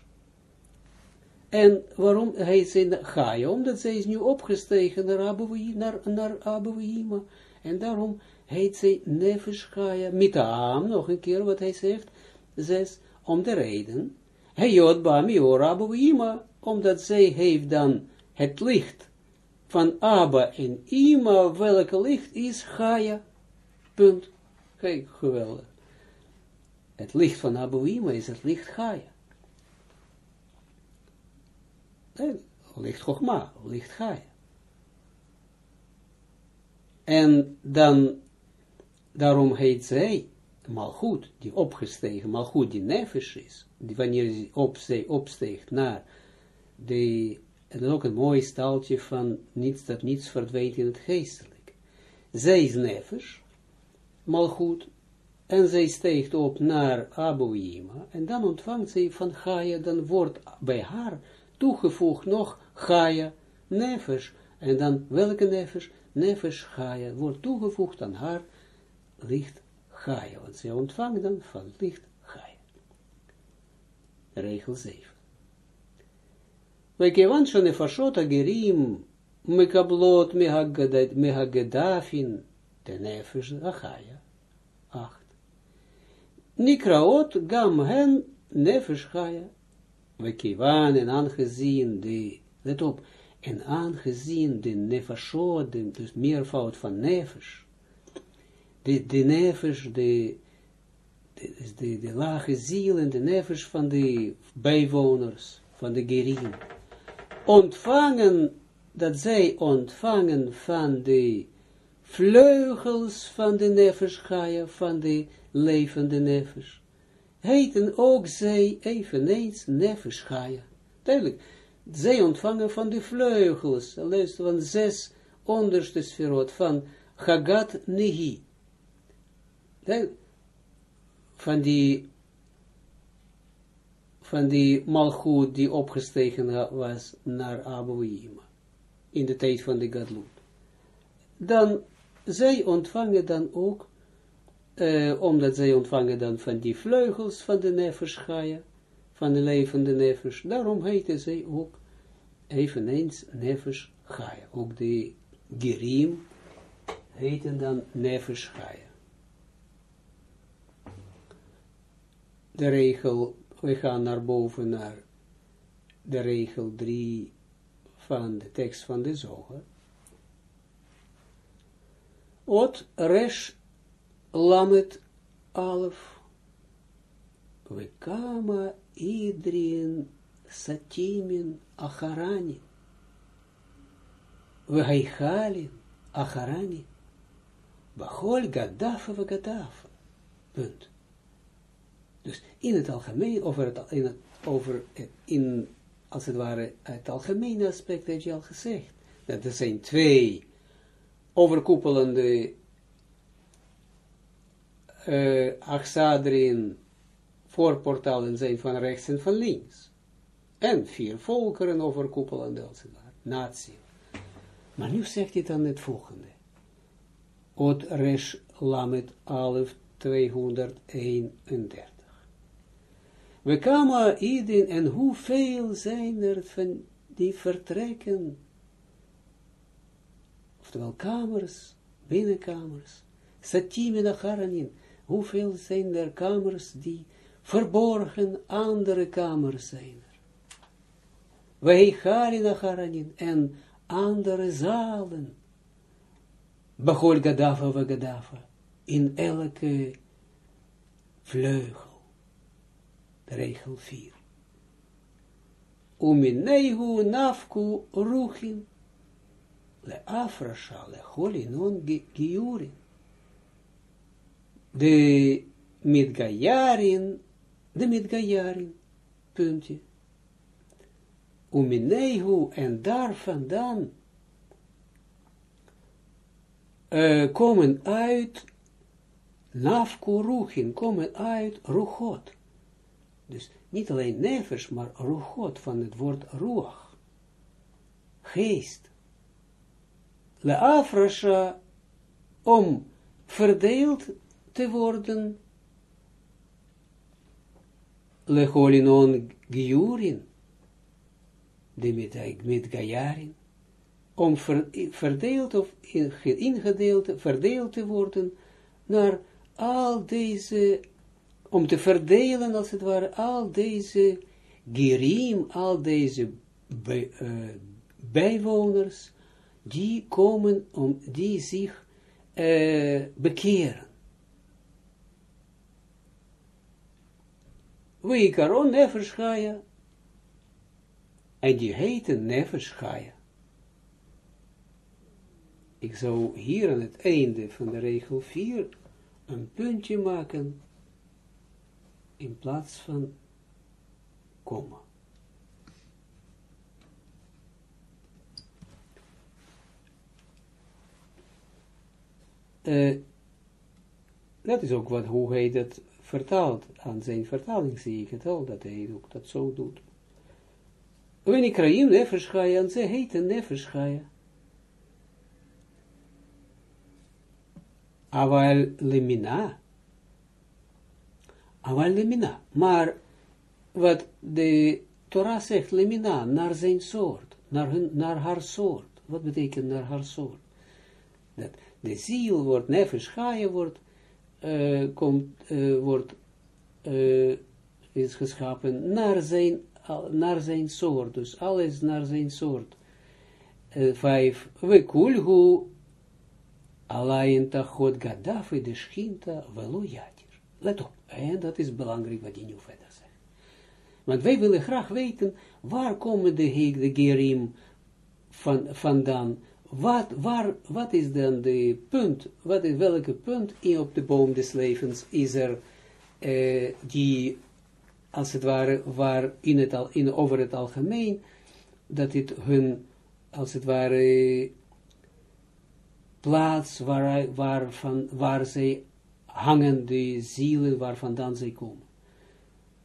S1: En waarom heet ze Chaya? Omdat zij is nu opgestegen naar Abouima, naar, naar. En daarom heet ze Nefesh Chaya. Mitaam, nog een keer wat hij zegt, zes, om de reden. Heyot ba mior Abouima, omdat zij heeft dan het licht van Abba en Ima, welke licht is Gaia. Kijk, geweldig. Het licht van Abba en Ima is het licht Gaia. licht Chogma, licht Gaia. En dan, daarom heet zij Malchut, die opgestegen, Malchut die nefesh is, die wanneer ze opsteeg, naar de, en dan ook een mooi staaltje van niets dat niets verdwijnt in het geestelijk. Zij is nefesh, malgoed, en zij steekt op naar Abouima, en dan ontvangt zij van Gaia, dan wordt bij haar toegevoegd nog Gaia, nefesh, en dan welke nefesh? Nefesh Gaia, wordt toegevoegd aan haar licht Gaia, want zij ontvangt dan van licht Gaia. Regel 7. וכיוון שנפשות הגרים מקבלות מהגדפין דנפש החיה. אcht. Nikraot gam hen nefesh chaya. We kiwan en aangezien de, let op, en aangezien de nefashot, de, dus meervoud van nefesh, de, de nefesh, de, de, de, de lage ziel en de nefesh van de bijwoners, van de gerim, ontvangen, dat zij ontvangen van de vleugels van de nefesh van de levende nefesh, heten ook zij eveneens nefesh. Duidelijk, zij ontvangen van de vleugels, luister van zes onderste sferot, van Chagat Nehi. Van die van die malgoed die opgestegen was naar Abouima, in de tijd van de Gadlut. Dan, zij ontvangen dan ook, uh, omdat zij ontvangen dan van die vleugels van de nefesh van de levende nefesh, daarom heten zij ook eveneens Chaya. Ook de Gerim heten dan nefesh De regel we gaan naar boven naar de regel 3 van de tekst van de zoger. Ot resh lamet alef. we kama satimin acharani, we haichalin acharani, bachol gadafa we gadafa. Punt. Dus in het algemeen, over het, in over in, als het ware, het algemene aspect heb je al gezegd. Dat er zijn twee overkoepelende uh, Achsadrin voorportalen zijn van rechts en van links. En vier volkeren overkoepelende, als het ware, natie. Maar nu zegt hij dan het volgende. Ot Resh Lamet Alef 231. We kwamen iedereen, en hoeveel zijn er van die vertrekken, oftewel kamers, binnenkamers, satim en hoeveel zijn er kamers die verborgen andere kamers zijn er. Wij gaan en andere zalen, Bachol Gadafa wa Gadafa, in elke vleugel regel 4. Umineihu nafku ruchin, le afrasha, le holinon giurin. De midgajarin, de midgajarin, puntje. Umineihu, en daar vandaan uh, komen uit, nafku ruchin, komen uit ruchot. Dus niet alleen nefesh, maar ruchot van het woord ruach. Geest. Le afrasha, om verdeeld te worden, le holinon giurin, de met gajarin, om verdeeld of ingedeeld, verdeeld te worden naar al deze om te verdelen, als het ware, al deze gerim, al deze uh, bijwoners, die komen, om, die zich uh, bekeren. We karon nefesh en die heten nefesh Ik zou hier aan het einde van de regel 4 een puntje maken in plaats van komma. Uh, dat is ook wat, hoe hij dat vertaalt. Aan zijn vertaling zie ik het al, dat hij ook dat zo doet. Wanneer ik raim nefesh en ze heten nefesh chaya. Aval lemina, Aval lemina. Maar wat de Torah zegt, lemina, naar zijn soort, naar, naar haar soort. Wat betekent naar haar soort? Dat de ziel wordt, nefesh wordt, uh, komt, uh, wordt, uh, is geschapen naar zijn, naar zijn soort. Dus alles naar zijn soort. vijf, we kulhu, alleen tachot gadafi de schinta velo. Let op. En dat is belangrijk wat je nu verder zegt. Want wij willen graag weten, waar komen de, de gerim van, vandaan? Wat, waar, wat is dan de punt, wat is, welke punt in op de boom des levens is er, uh, die, als het ware, waar in het, al, in, over het algemeen, dat het hun, als het ware, plaats waar, waar, van, waar zij hangen de zielen waar vandaan zij komen.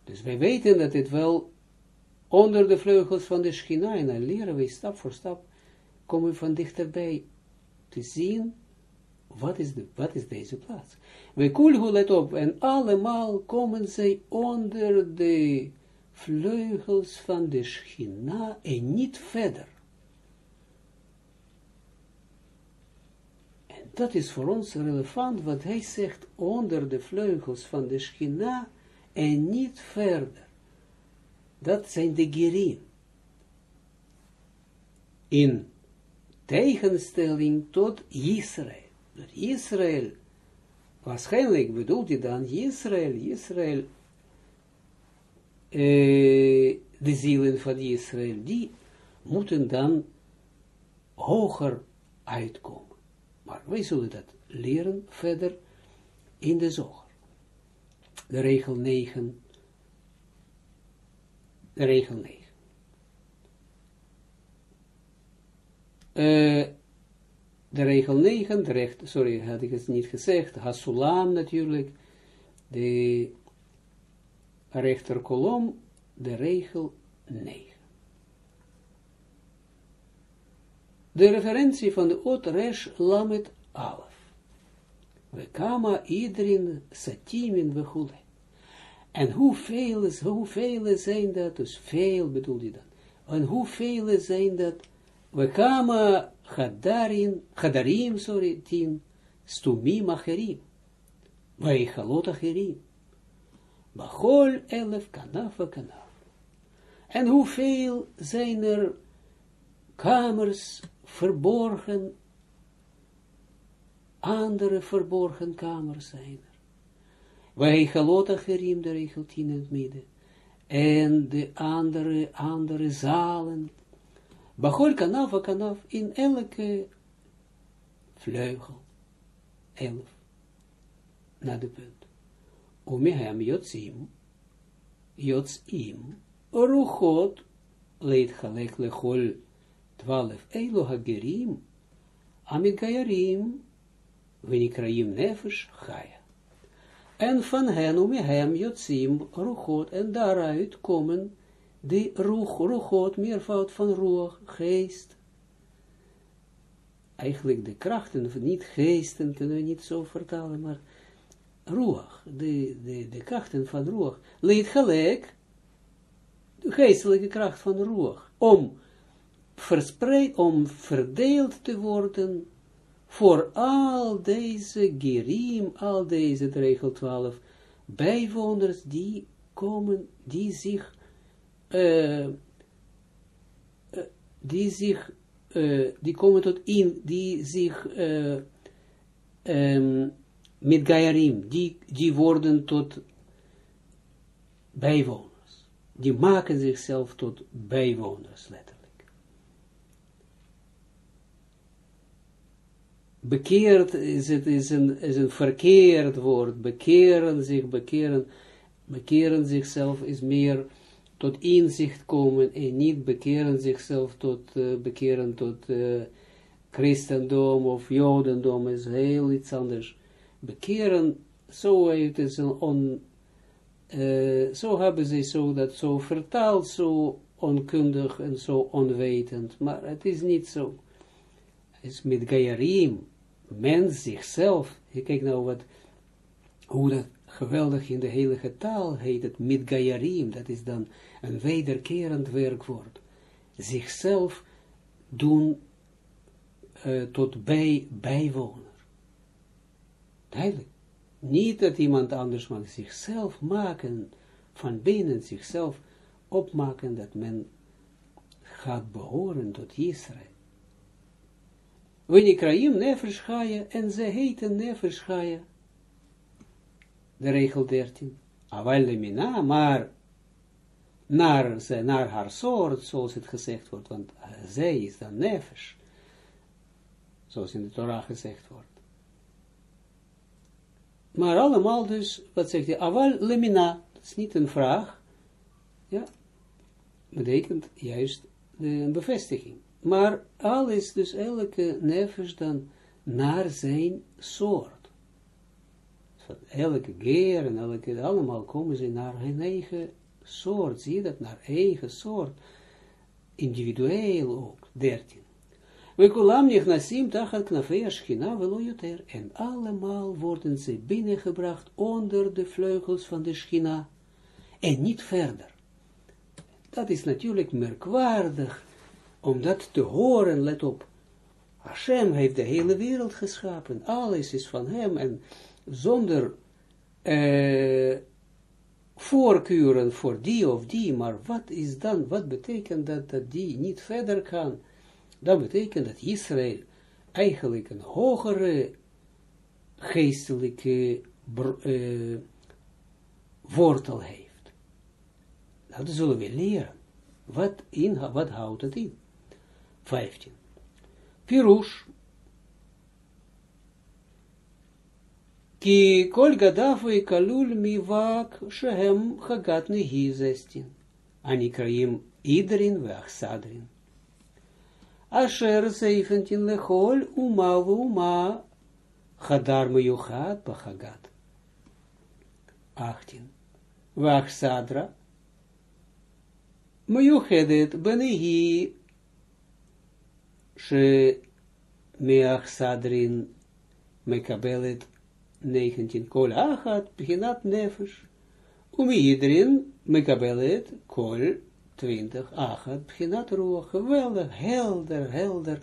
S1: Dus wij weten dat het wel onder de vleugels van de Schina, en dan leren wij stap voor stap, komen we van dichterbij te zien, wat is, de, is deze plaats. We kulhu let op, en allemaal komen zij onder de vleugels van de Schina en niet verder. Dat is voor ons relevant, wat hij zegt onder de vleugels van de schina en niet verder. Dat zijn de gerim. In tegenstelling tot Israël. Dat Israël, waarschijnlijk bedoelt hij dan Israël, Israël, uh, de zielen van Israël, die moeten dan hoger uitkomen. Maar wij zullen dat leren verder in de zoger. De regel 9. De regel 9. Uh, de regel 9, de recht, sorry, had ik het niet gezegd, Hasulam natuurlijk, de rechterkolom, de regel 9. De referentie van de Ot Resh Lamet Alef. We kama iedereen satimin we En hoeveel, hoeveel zijn dat, dus veel bedoel je dan, en hoeveel zijn dat, we kama Chadarin, Chadarim, sorry, tien, Stumim acherim, Vaichalot acherim, Bachol elef kanaf kanaf. En hoeveel zijn er kamers verborgen, andere verborgen kamers zijn er. Vaichalot acherim, de regel tien in het midden, en de andere, andere zalen, Bachol kanaf kanaf in elke vleugel. Elf. Na de punt. Omehem jotzim. Jotzim. Ruchot. Leed lechol. Twaalf. Elo hagerim. Amit gayarim. Venikraim nefesh chaya. En van hen, omehem jotzim. Ruchot. En daaruit komen de roeg, roegot, meervoud van roeg, geest. Eigenlijk de krachten, niet geesten, kunnen we niet zo vertalen, maar roeg, de, de, de krachten van roeg. Leed gelijk, de geestelijke kracht van roeg, om verspreid, om verdeeld te worden voor al deze gerim, al deze regel 12 bijwoners die komen, die zich uh, die zich, uh, die komen tot in, die zich uh, met Gaiarim, die, die worden tot bijwoners. Die maken zichzelf tot bijwoners, letterlijk. Bekeerd is het is een, is een verkeerd woord. Bekeren zich, bekeren, bekeren zichzelf is meer tot inzicht komen en niet bekeren zichzelf tot, uh, bekeren tot uh, christendom of jodendom is heel iets anders. Bekeren, zo het een on, uh, zo hebben ze zo dat zo vertaald, zo onkundig en zo onwetend, maar het is niet zo. Het is met Gayarim, mens zichzelf, je kijkt nou wat, hoe dat geweldig in de heilige taal heet het Midgayarim, dat is dan een wederkerend werkwoord. Zichzelf doen uh, tot bij, bijwoner. Duidelijk. Niet dat iemand anders mag zichzelf maken, van binnen zichzelf opmaken, dat men gaat behoren tot Israël. Wenikraim neferschaya, en ze heten neferschaya, de regel 13. Awal mina, maar naar, ze, naar haar soort, zoals het gezegd wordt, want zij is dan nefesh, zoals in de Torah gezegd wordt. Maar allemaal dus, wat zegt hij, awal lemina, dat is niet een vraag, ja, betekent juist een bevestiging. Maar alles, dus elke nefesh dan naar zijn soort. Van elke geer en elke, allemaal komen ze naar hun eigen soort, zie je dat, naar eigen soort, individueel ook, dertien. We kulam nichnasim tachat knafei schina en allemaal worden ze binnengebracht onder de vleugels van de schina, en niet verder. Dat is natuurlijk merkwaardig, om dat te horen, let op. Hashem heeft de hele wereld geschapen, alles is van hem, en zonder uh, voorkeuren voor die of die, maar wat is dan, wat betekent dat, dat die niet verder kan? Dat betekent dat Israël eigenlijk een hogere geestelijke uh, wortel heeft. Dat zullen we leren. Wat, in, wat houdt het in? 15. Pirush. Ki kol gadafu kalul mi vak shehem chagat nehi 16. Anikraim idrin veachsadrin. Asher 17 lechol uma uma Hadar meyuchat bachagat. 18. Wach sadra. Meyuchedet she meach sadrin mekabelet 19. Kol achat beginat nefesh. Umiidrin mekabelet kol 20. Achat beginat roer. Geweldig, helder, helder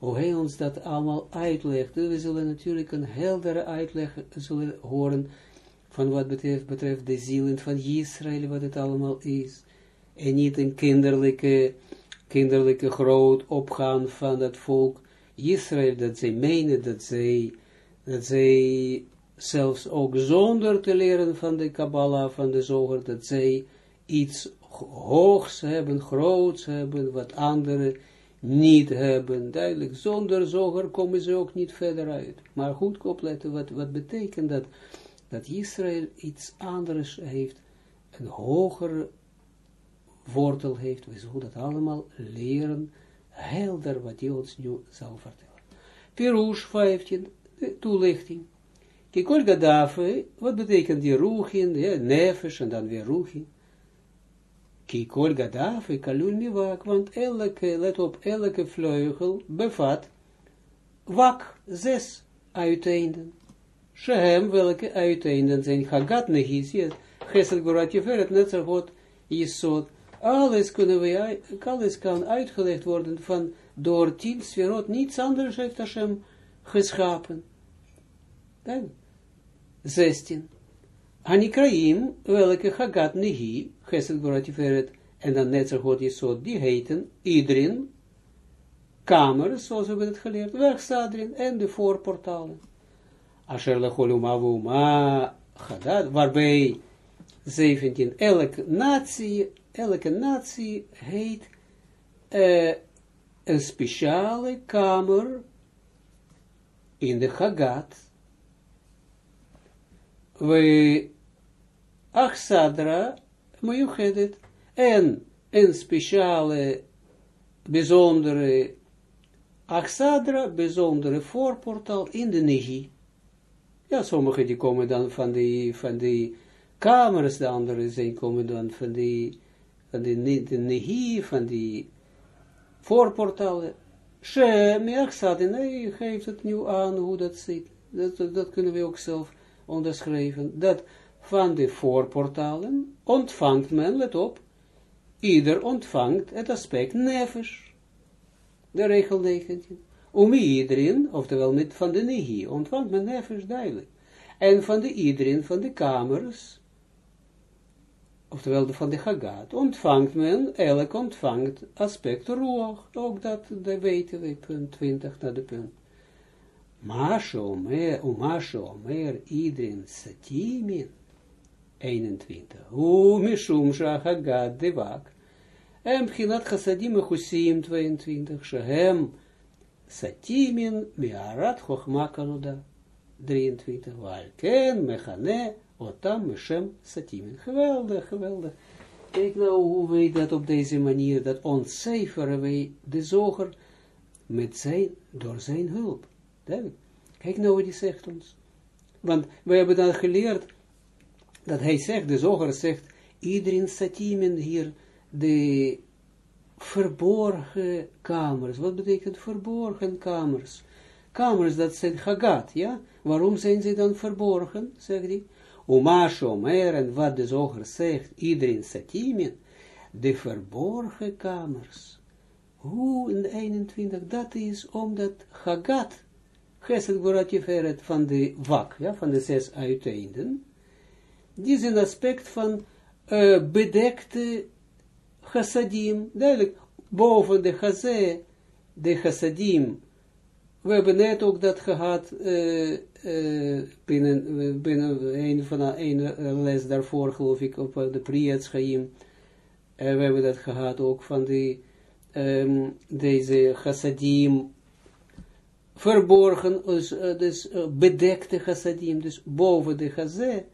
S1: hoe hij ons dat allemaal uitlegt. We zullen natuurlijk een heldere uitleg zullen horen van wat betreft, betreft de zielen van Israël, wat het allemaal is. En niet een kinderlijke, kinderlijke groot opgaan van dat volk Israël, dat zij menen dat zij, dat zij zelfs ook zonder te leren van de Kabbalah, van de Zoger, dat zij iets hoogs hebben, groots hebben, wat anderen niet hebben, duidelijk, zonder zoger komen ze ook niet verder uit. Maar goed opletten, wat, wat betekent dat, dat Israël iets anders heeft, een hogere wortel heeft, we zullen dat allemaal leren, helder wat hij ons nu zal vertellen. Pirush 15, de toelichting. Kikol Gaddafi, wat betekent die roegin, ja, nefesh en dan weer roegin. Kikol gadaf, kalul miwak, want elke, let op, elke vleugel bevat wak, zes uiteinden. Shehem, welke uiteinden zijn, hagat negis, gesed gorat jeferet, net zo goed, jesod. Alles kunnen we, alles kan uitgelegd worden van, door tien sferot, niets anders heeft Hashem geschapen. Dan, 16. Anikraim, welke Hagat Nehi, Gesed Goratiferet, en dan net zo goed is zo, die heten Idrin, kamers, zoals we het geleerd, wegstadrin, en de voorportalen. Asher lechol uma Hagat, waarbij 17, elke natie, elke natie heet uh, een speciale kamer in de Hagat, we achsadra mojuchedet en een speciale bijzondere achsadra, bijzondere voorportaal in de Nehi. Ja, sommige die komen dan van die, van die kamers, de andere zijn komen dan van die, van die, de Nehi, van die voorportalen. She, me achsadra, nee, geeft het nu aan hoe dat zit. Dat, dat, kunnen we ook zelf onderschreven, dat van de voorportalen ontvangt men, let op, ieder ontvangt het aspect nefesh. De regel 19. Om iedereen, oftewel met van de nehi, ontvangt men nefesh duidelijk. En van de iedereen van de kamers, oftewel de van de Hagat, ontvangt men, elk ontvangt aspect ruach. Ook dat, dat weten we, punt 20 naar de punt. Masha omer, umasha omer, idrin satimin, 21. U mishum shachagad devak. En bchinat chassadim echusim, 22. Shehem satimin miarat chochma kanoda, 23. Walken mechane otam mishem satimin. Geweldig, geweldig. Kijk nou hoe wij dat op deze manier, dat ontcijferen wij de zoger met zijn, door zijn hulp. Kijk nou wat hij zegt ons. Want we hebben dan geleerd, dat hij zegt, de zoger zegt, iedereen satimen hier, de verborgen kamers. Wat betekent verborgen kamers? Kamers, dat zijn hagat, ja? Waarom zijn ze dan verborgen, zegt hij? Omer, en wat de zoger zegt, iedereen satimen, de verborgen kamers. Hoe in de 21, dat is omdat hagat, Gesed Gorat Jeferet van de wak, ja, van de zes uiteinden, die is een aspect van uh, bedekte chassadim, duidelijk, boven de chazé, de chassadim, we hebben net ook dat gehad, uh, uh, binnen, binnen een van een les daarvoor, geloof ik, op de Priyat Chaim, En we hebben dat gehad ook van die, um, deze chassadim, verborgen, dus, dus bedekte chassadim, dus boven de chazé.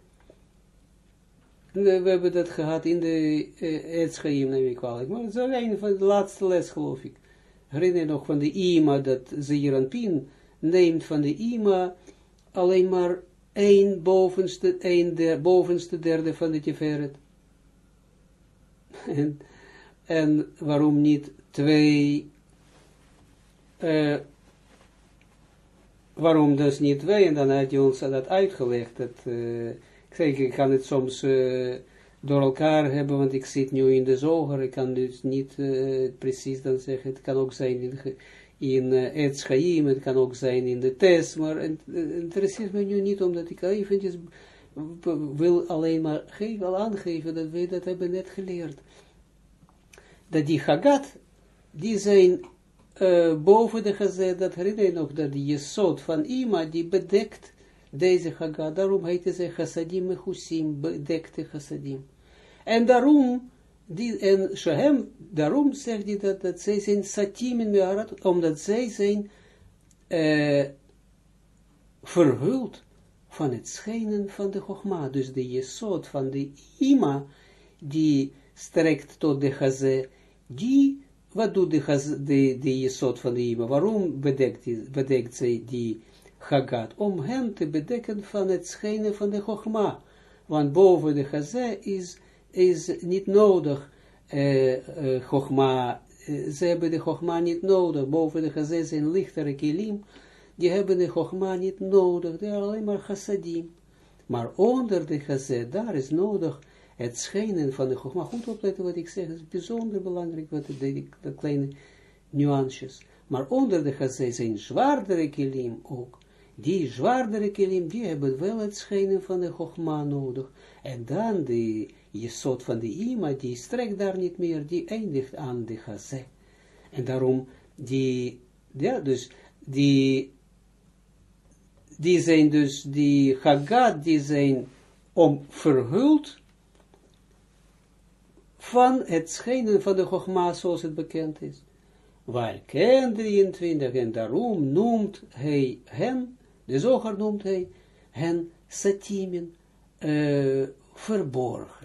S1: We, hebben dat gehad in de uh, Etschaim, neem ik wel. Maar het is een van de laatste les, geloof ik. Herinner je nog van de ima, dat Zeeranpin neemt van de ima alleen maar één bovenste, één der, bovenste derde van de Tiferet. en, en waarom niet twee, uh, waarom dus niet twee, en dan had je ons dat uitgelegd, uh, ik zeg, ik kan het soms uh, door elkaar hebben, want ik zit nu in de zoger, ik kan dus niet precies dan zeggen, het kan ook zijn in, in uh, het Chaim, het kan ook zijn in de test, maar het interesseert me nu niet, omdat ik eventjes wil alleen maar geven, al aangeven, dat we dat hebben net geleerd. Dat die Hagat, die zijn uh, boven de gezet, dat herinner je nog, dat die Jesod van Ima, die bedekt deze Hagat, daarom heet ze Chassadim Mechusim, bedekte Chassadim. En daarom die, en Shehem, daarom zegt hij dat, dat zij zijn satim in Meharat, omdat zij zijn uh, verhuld van het schijnen van de Chogma. Dus de jesot van de Ima, die strekt tot de Chazé, die, wat doet de, chazé, de, de jesot van de Ima? Waarom bedekt, bedekt zij die Chagat? Om hem te bedekken van het schijnen van de Chogma. Want boven de Chazé is is niet nodig, uh, Chogma, uh, ze hebben de Chogma niet nodig, boven de Chazé zijn lichtere kilim, die hebben de Chogma niet nodig, die alleen maar chassadim. Maar onder de Chazé, daar is nodig het schijnen van de Chogma. Goed opletten wat ik zeg, het is bijzonder belangrijk, wat de, kleine nuances. Maar onder de Chazé zijn zwaardere kilim ook. Die zwaardere kilim, die hebben wel het schijnen van de Chogma nodig. En dan die Jesot van de ima, die strekt daar niet meer, die eindigt aan de chazé. En daarom, die, ja, dus, die, die zijn dus, die Haggad, die zijn om verhuld van het schijnen van de Chogma, zoals het bekend is. Waar ken 23, en daarom noemt hij hen, de zoger noemt hij hen satimen, uh, verborgen